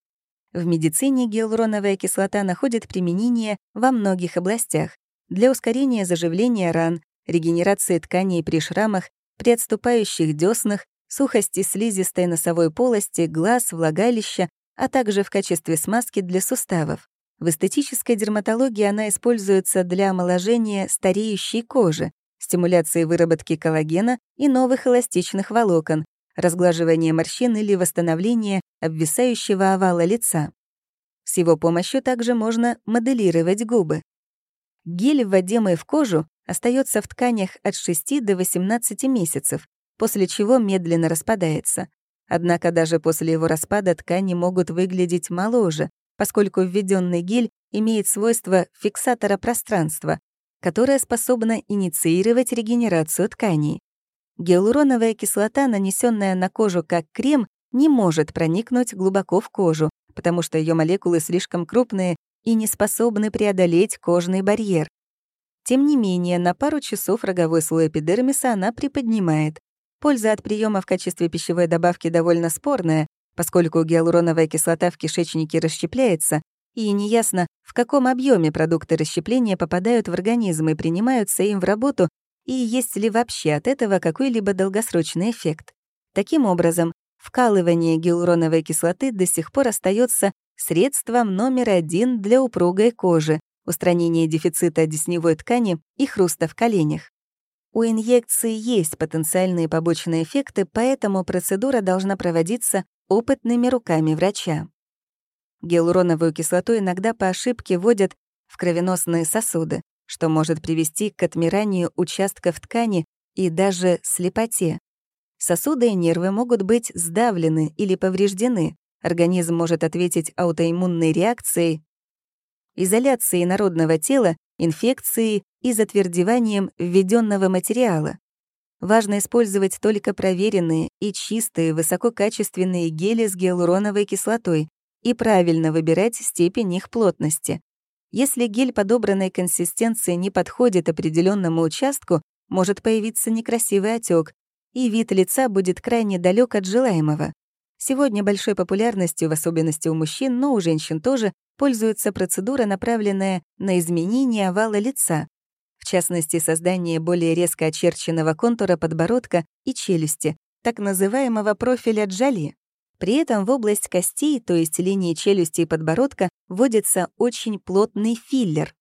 S1: В медицине гиалуроновая кислота находит применение во многих областях для ускорения заживления ран, регенерации тканей при шрамах, при отступающих дёснах, сухости слизистой носовой полости, глаз, влагалища, а также в качестве смазки для суставов. В эстетической дерматологии она используется для омоложения стареющей кожи, стимуляции выработки коллагена и новых эластичных волокон, разглаживания морщин или восстановления обвисающего овала лица. С его помощью также можно моделировать губы. Гель, вводимый в кожу, остается в тканях от 6 до 18 месяцев, после чего медленно распадается. Однако даже после его распада ткани могут выглядеть моложе, поскольку введенный гель имеет свойство фиксатора пространства, которое способно инициировать регенерацию тканей. Гиалуроновая кислота, нанесенная на кожу как крем, не может проникнуть глубоко в кожу, потому что ее молекулы слишком крупные и не способны преодолеть кожный барьер. Тем не менее, на пару часов роговой слой эпидермиса она приподнимает. Польза от приема в качестве пищевой добавки довольно спорная, поскольку гиалуроновая кислота в кишечнике расщепляется, и неясно, в каком объеме продукты расщепления попадают в организм и принимаются им в работу, и есть ли вообще от этого какой-либо долгосрочный эффект. Таким образом, вкалывание гиалуроновой кислоты до сих пор остается средством номер один для упругой кожи, устранения дефицита десневой ткани и хруста в коленях. У инъекции есть потенциальные побочные эффекты, поэтому процедура должна проводиться опытными руками врача. Гиалуроновую кислоту иногда по ошибке вводят в кровеносные сосуды, что может привести к отмиранию участков ткани и даже слепоте. Сосуды и нервы могут быть сдавлены или повреждены, организм может ответить аутоиммунной реакцией, изоляцией народного тела, инфекцией и затвердеванием введенного материала. Важно использовать только проверенные и чистые высококачественные гели с гиалуроновой кислотой и правильно выбирать степень их плотности. Если гель подобранной консистенции не подходит определенному участку, может появиться некрасивый отек, и вид лица будет крайне далек от желаемого. Сегодня большой популярностью, в особенности у мужчин, но у женщин тоже, пользуется процедура, направленная на изменение овала лица, в частности, создание более резко очерченного контура подбородка и челюсти, так называемого профиля Джоли. При этом в область костей, то есть линии челюсти и подбородка, вводится очень плотный филлер.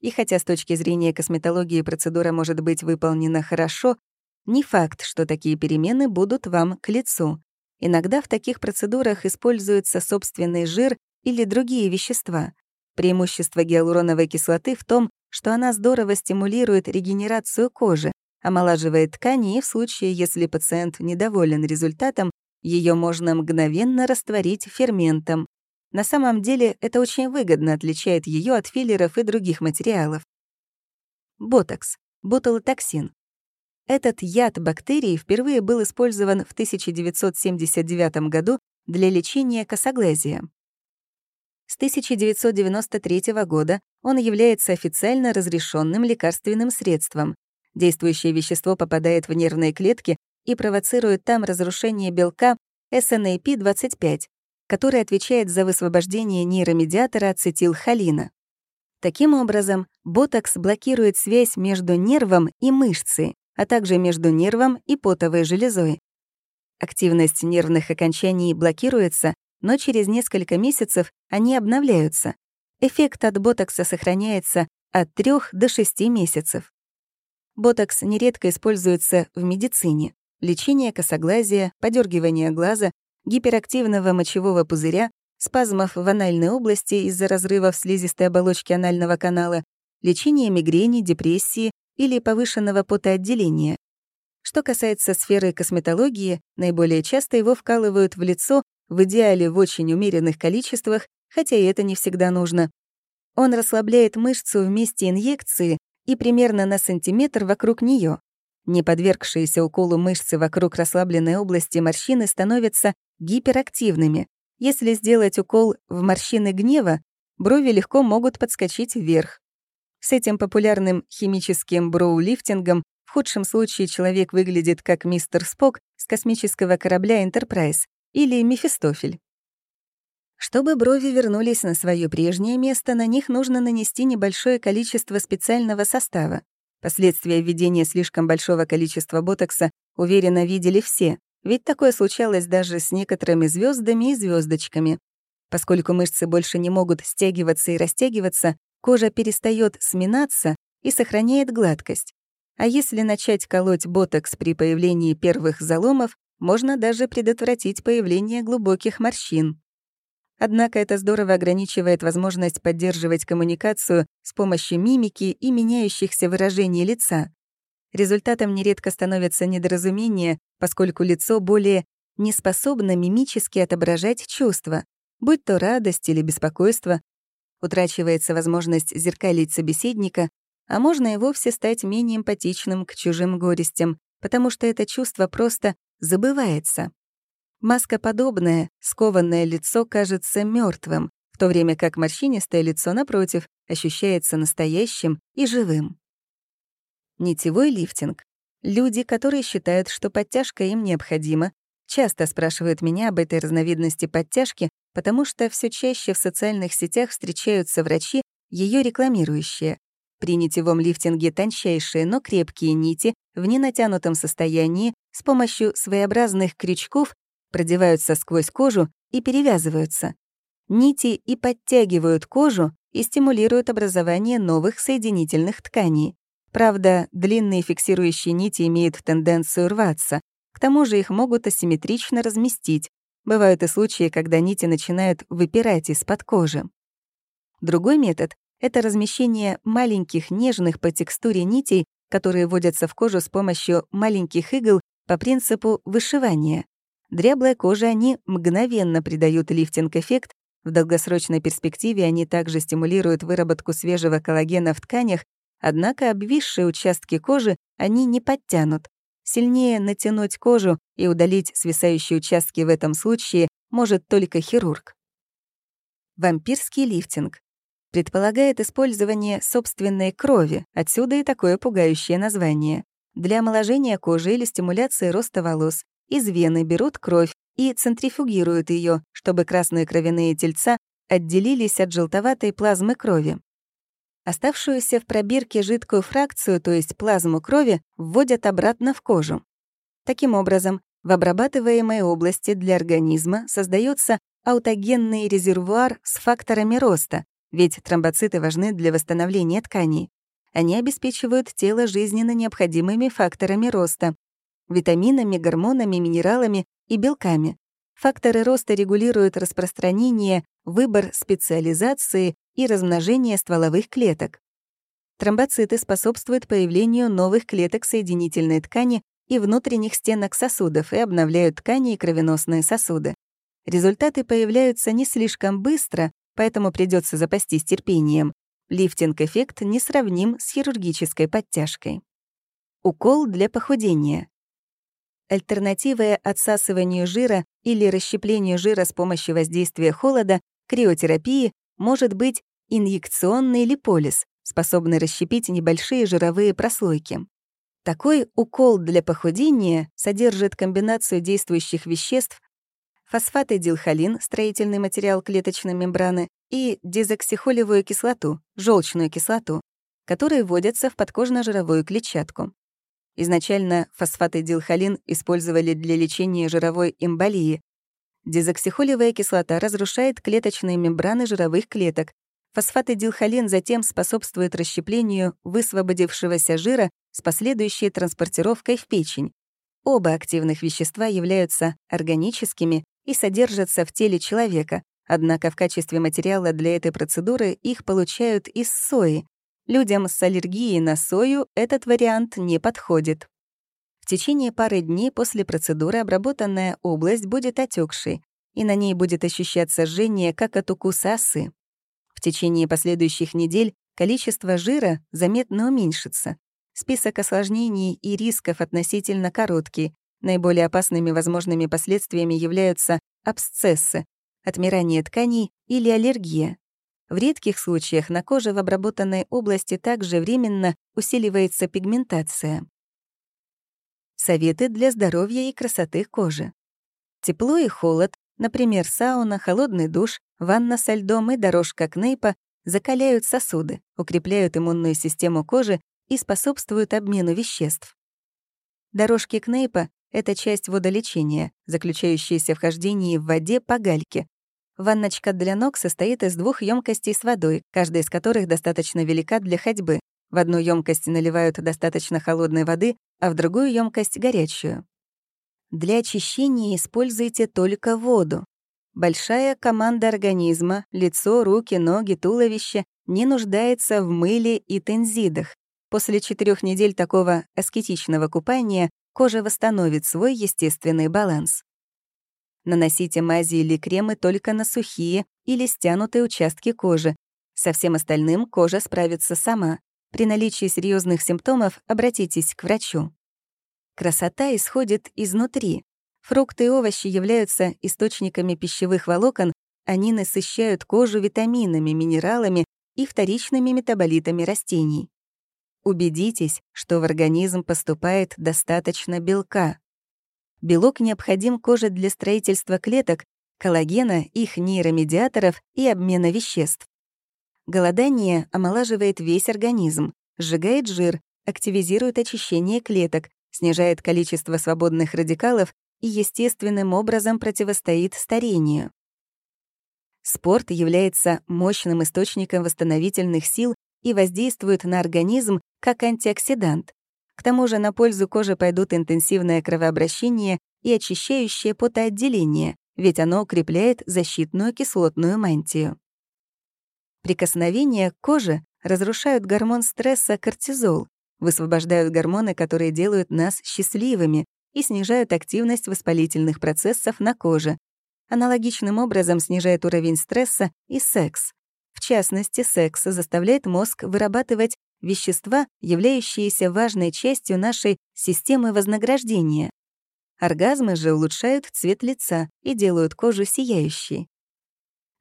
S1: И хотя с точки зрения косметологии процедура может быть выполнена хорошо, не факт, что такие перемены будут вам к лицу. Иногда в таких процедурах используется собственный жир или другие вещества. Преимущество гиалуроновой кислоты в том, что она здорово стимулирует регенерацию кожи, омолаживает ткани, и в случае, если пациент недоволен результатом, ее можно мгновенно растворить ферментом. На самом деле это очень выгодно отличает ее от филлеров и других материалов. Ботокс, ботулотоксин. Этот яд бактерий впервые был использован в 1979 году для лечения косоглазия. С 1993 года он является официально разрешенным лекарственным средством. Действующее вещество попадает в нервные клетки и провоцирует там разрушение белка SNAP-25, который отвечает за высвобождение нейромедиатора ацетилхолина. Таким образом, ботокс блокирует связь между нервом и мышцей, а также между нервом и потовой железой. Активность нервных окончаний блокируется, но через несколько месяцев они обновляются. Эффект от ботокса сохраняется от 3 до 6 месяцев. Ботокс нередко используется в медицине. Лечение косоглазия, подергивания глаза, гиперактивного мочевого пузыря, спазмов в анальной области из-за разрывов слизистой оболочки анального канала, лечение мигрени, депрессии или повышенного потоотделения. Что касается сферы косметологии, наиболее часто его вкалывают в лицо, в идеале в очень умеренных количествах, хотя и это не всегда нужно. Он расслабляет мышцу в месте инъекции и примерно на сантиметр вокруг нее. Не подвергшиеся уколу мышцы вокруг расслабленной области морщины становятся гиперактивными. Если сделать укол в морщины гнева, брови легко могут подскочить вверх. С этим популярным химическим броулифтингом в худшем случае человек выглядит как мистер Спок с космического корабля «Энтерпрайз» или Мефистофель. Чтобы брови вернулись на свое прежнее место, на них нужно нанести небольшое количество специального состава. Последствия введения слишком большого количества ботокса уверенно видели все, ведь такое случалось даже с некоторыми звездами и звездочками. Поскольку мышцы больше не могут стягиваться и растягиваться, кожа перестает сминаться и сохраняет гладкость. А если начать колоть ботокс при появлении первых заломов, можно даже предотвратить появление глубоких морщин. Однако это здорово ограничивает возможность поддерживать коммуникацию с помощью мимики и меняющихся выражений лица. Результатом нередко становится недоразумение, поскольку лицо более не способно мимически отображать чувства, будь то радость или беспокойство, утрачивается возможность зеркалить собеседника, а можно и вовсе стать менее эмпатичным к чужим горестям, потому что это чувство просто забывается. Маскоподобное, скованное лицо кажется мертвым, в то время как морщинистое лицо, напротив, ощущается настоящим и живым. Нитевой лифтинг. Люди, которые считают, что подтяжка им необходима, часто спрашивают меня об этой разновидности подтяжки, потому что все чаще в социальных сетях встречаются врачи, ее рекламирующие. При нитевом лифтинге тончайшие, но крепкие нити в ненатянутом состоянии с помощью своеобразных крючков продеваются сквозь кожу и перевязываются. Нити и подтягивают кожу и стимулируют образование новых соединительных тканей. Правда, длинные фиксирующие нити имеют тенденцию рваться. К тому же их могут асимметрично разместить. Бывают и случаи, когда нити начинают выпирать из-под кожи. Другой метод — это размещение маленьких нежных по текстуре нитей, которые вводятся в кожу с помощью маленьких игл по принципу вышивания. Дряблой коже они мгновенно придают лифтинг-эффект, в долгосрочной перспективе они также стимулируют выработку свежего коллагена в тканях, однако обвисшие участки кожи они не подтянут. Сильнее натянуть кожу и удалить свисающие участки в этом случае может только хирург. Вампирский лифтинг предполагает использование собственной крови, отсюда и такое пугающее название, для омоложения кожи или стимуляции роста волос, из вены берут кровь и центрифугируют ее, чтобы красные кровяные тельца отделились от желтоватой плазмы крови. Оставшуюся в пробирке жидкую фракцию, то есть плазму крови, вводят обратно в кожу. Таким образом, в обрабатываемой области для организма создается аутогенный резервуар с факторами роста, ведь тромбоциты важны для восстановления тканей. Они обеспечивают тело жизненно необходимыми факторами роста — витаминами, гормонами, минералами и белками. Факторы роста регулируют распространение, выбор специализации и размножение стволовых клеток. Тромбоциты способствуют появлению новых клеток соединительной ткани и внутренних стенок сосудов и обновляют ткани и кровеносные сосуды. Результаты появляются не слишком быстро, поэтому придется запастись терпением. Лифтинг-эффект несравним с хирургической подтяжкой. Укол для похудения. Альтернативой отсасыванию жира или расщеплению жира с помощью воздействия холода, криотерапии, может быть инъекционный липолиз, способный расщепить небольшие жировые прослойки. Такой укол для похудения содержит комбинацию действующих веществ фосфатидилхолин, строительный материал клеточной мембраны, и дезоксихолевую кислоту, желчную кислоту, которые вводятся в подкожно-жировую клетчатку. Изначально фосфатидилхолин использовали для лечения жировой эмболии. Дезоксихолевая кислота разрушает клеточные мембраны жировых клеток. Фосфатидилхолин затем способствует расщеплению высвободившегося жира с последующей транспортировкой в печень. Оба активных вещества являются органическими и содержатся в теле человека, однако в качестве материала для этой процедуры их получают из сои. Людям с аллергией на сою этот вариант не подходит. В течение пары дней после процедуры обработанная область будет отекшей, и на ней будет ощущаться жжение, как от укуса осы. В течение последующих недель количество жира заметно уменьшится. Список осложнений и рисков относительно короткий, Наиболее опасными возможными последствиями являются абсцессы, отмирание тканей или аллергия. В редких случаях на коже в обработанной области также временно усиливается пигментация. Советы для здоровья и красоты кожи. Тепло и холод, например, сауна, холодный душ, ванна со льдом и дорожка Кнейпа закаляют сосуды, укрепляют иммунную систему кожи и способствуют обмену веществ. Дорожки Кнейпа это часть водолечения, заключающаяся в хождении в воде по гальке. Ванночка для ног состоит из двух емкостей с водой, каждая из которых достаточно велика для ходьбы. В одну емкость наливают достаточно холодной воды, а в другую емкость горячую. Для очищения используйте только воду. Большая команда организма, лицо, руки, ноги, туловище не нуждается в мыле и тензидах. После четырех недель такого аскетичного купания кожа восстановит свой естественный баланс. Наносите мази или кремы только на сухие или стянутые участки кожи. Со всем остальным кожа справится сама. При наличии серьезных симптомов обратитесь к врачу. Красота исходит изнутри. Фрукты и овощи являются источниками пищевых волокон, они насыщают кожу витаминами, минералами и вторичными метаболитами растений. Убедитесь, что в организм поступает достаточно белка. Белок необходим коже для строительства клеток, коллагена, их нейромедиаторов и обмена веществ. Голодание омолаживает весь организм, сжигает жир, активизирует очищение клеток, снижает количество свободных радикалов и естественным образом противостоит старению. Спорт является мощным источником восстановительных сил и воздействует на организм как антиоксидант. К тому же на пользу коже пойдут интенсивное кровообращение и очищающее потоотделение, ведь оно укрепляет защитную кислотную мантию. Прикосновения к коже разрушают гормон стресса кортизол, высвобождают гормоны, которые делают нас счастливыми и снижают активность воспалительных процессов на коже. Аналогичным образом снижает уровень стресса и секс. Частности, секс заставляет мозг вырабатывать вещества, являющиеся важной частью нашей системы вознаграждения. Оргазмы же улучшают цвет лица и делают кожу сияющей.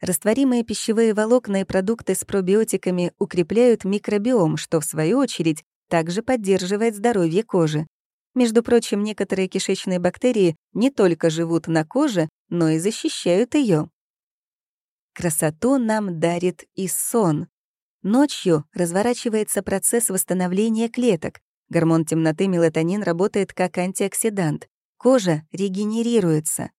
S1: Растворимые пищевые волокна и продукты с пробиотиками укрепляют микробиом, что, в свою очередь, также поддерживает здоровье кожи. Между прочим, некоторые кишечные бактерии не только живут на коже, но и защищают ее. Красоту нам дарит и сон. Ночью разворачивается процесс восстановления клеток. Гормон темноты мелатонин работает как антиоксидант. Кожа регенерируется.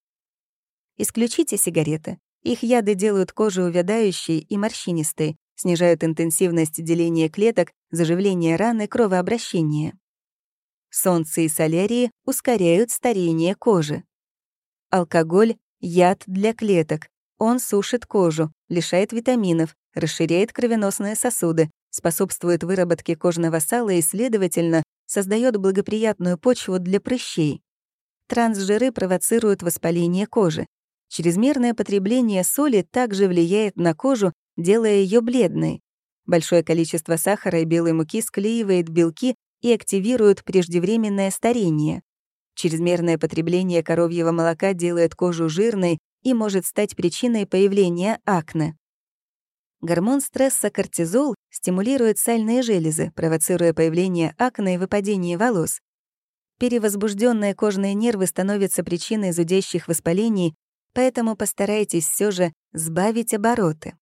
S1: Исключите сигареты. Их яды делают кожу увядающей и морщинистой, снижают интенсивность деления клеток, заживление раны, кровообращение. Солнце и солярии ускоряют старение кожи. Алкоголь — яд для клеток. Он сушит кожу, лишает витаминов, расширяет кровеносные сосуды, способствует выработке кожного сала и, следовательно, создает благоприятную почву для прыщей. Трансжиры провоцируют воспаление кожи. Чрезмерное потребление соли также влияет на кожу, делая ее бледной. Большое количество сахара и белой муки склеивает белки и активирует преждевременное старение. Чрезмерное потребление коровьего молока делает кожу жирной и может стать причиной появления акне. Гормон стресса кортизол стимулирует сальные железы, провоцируя появление акне и выпадение волос. Перевозбужденные кожные нервы становятся причиной зудящих воспалений, поэтому постарайтесь все же сбавить обороты.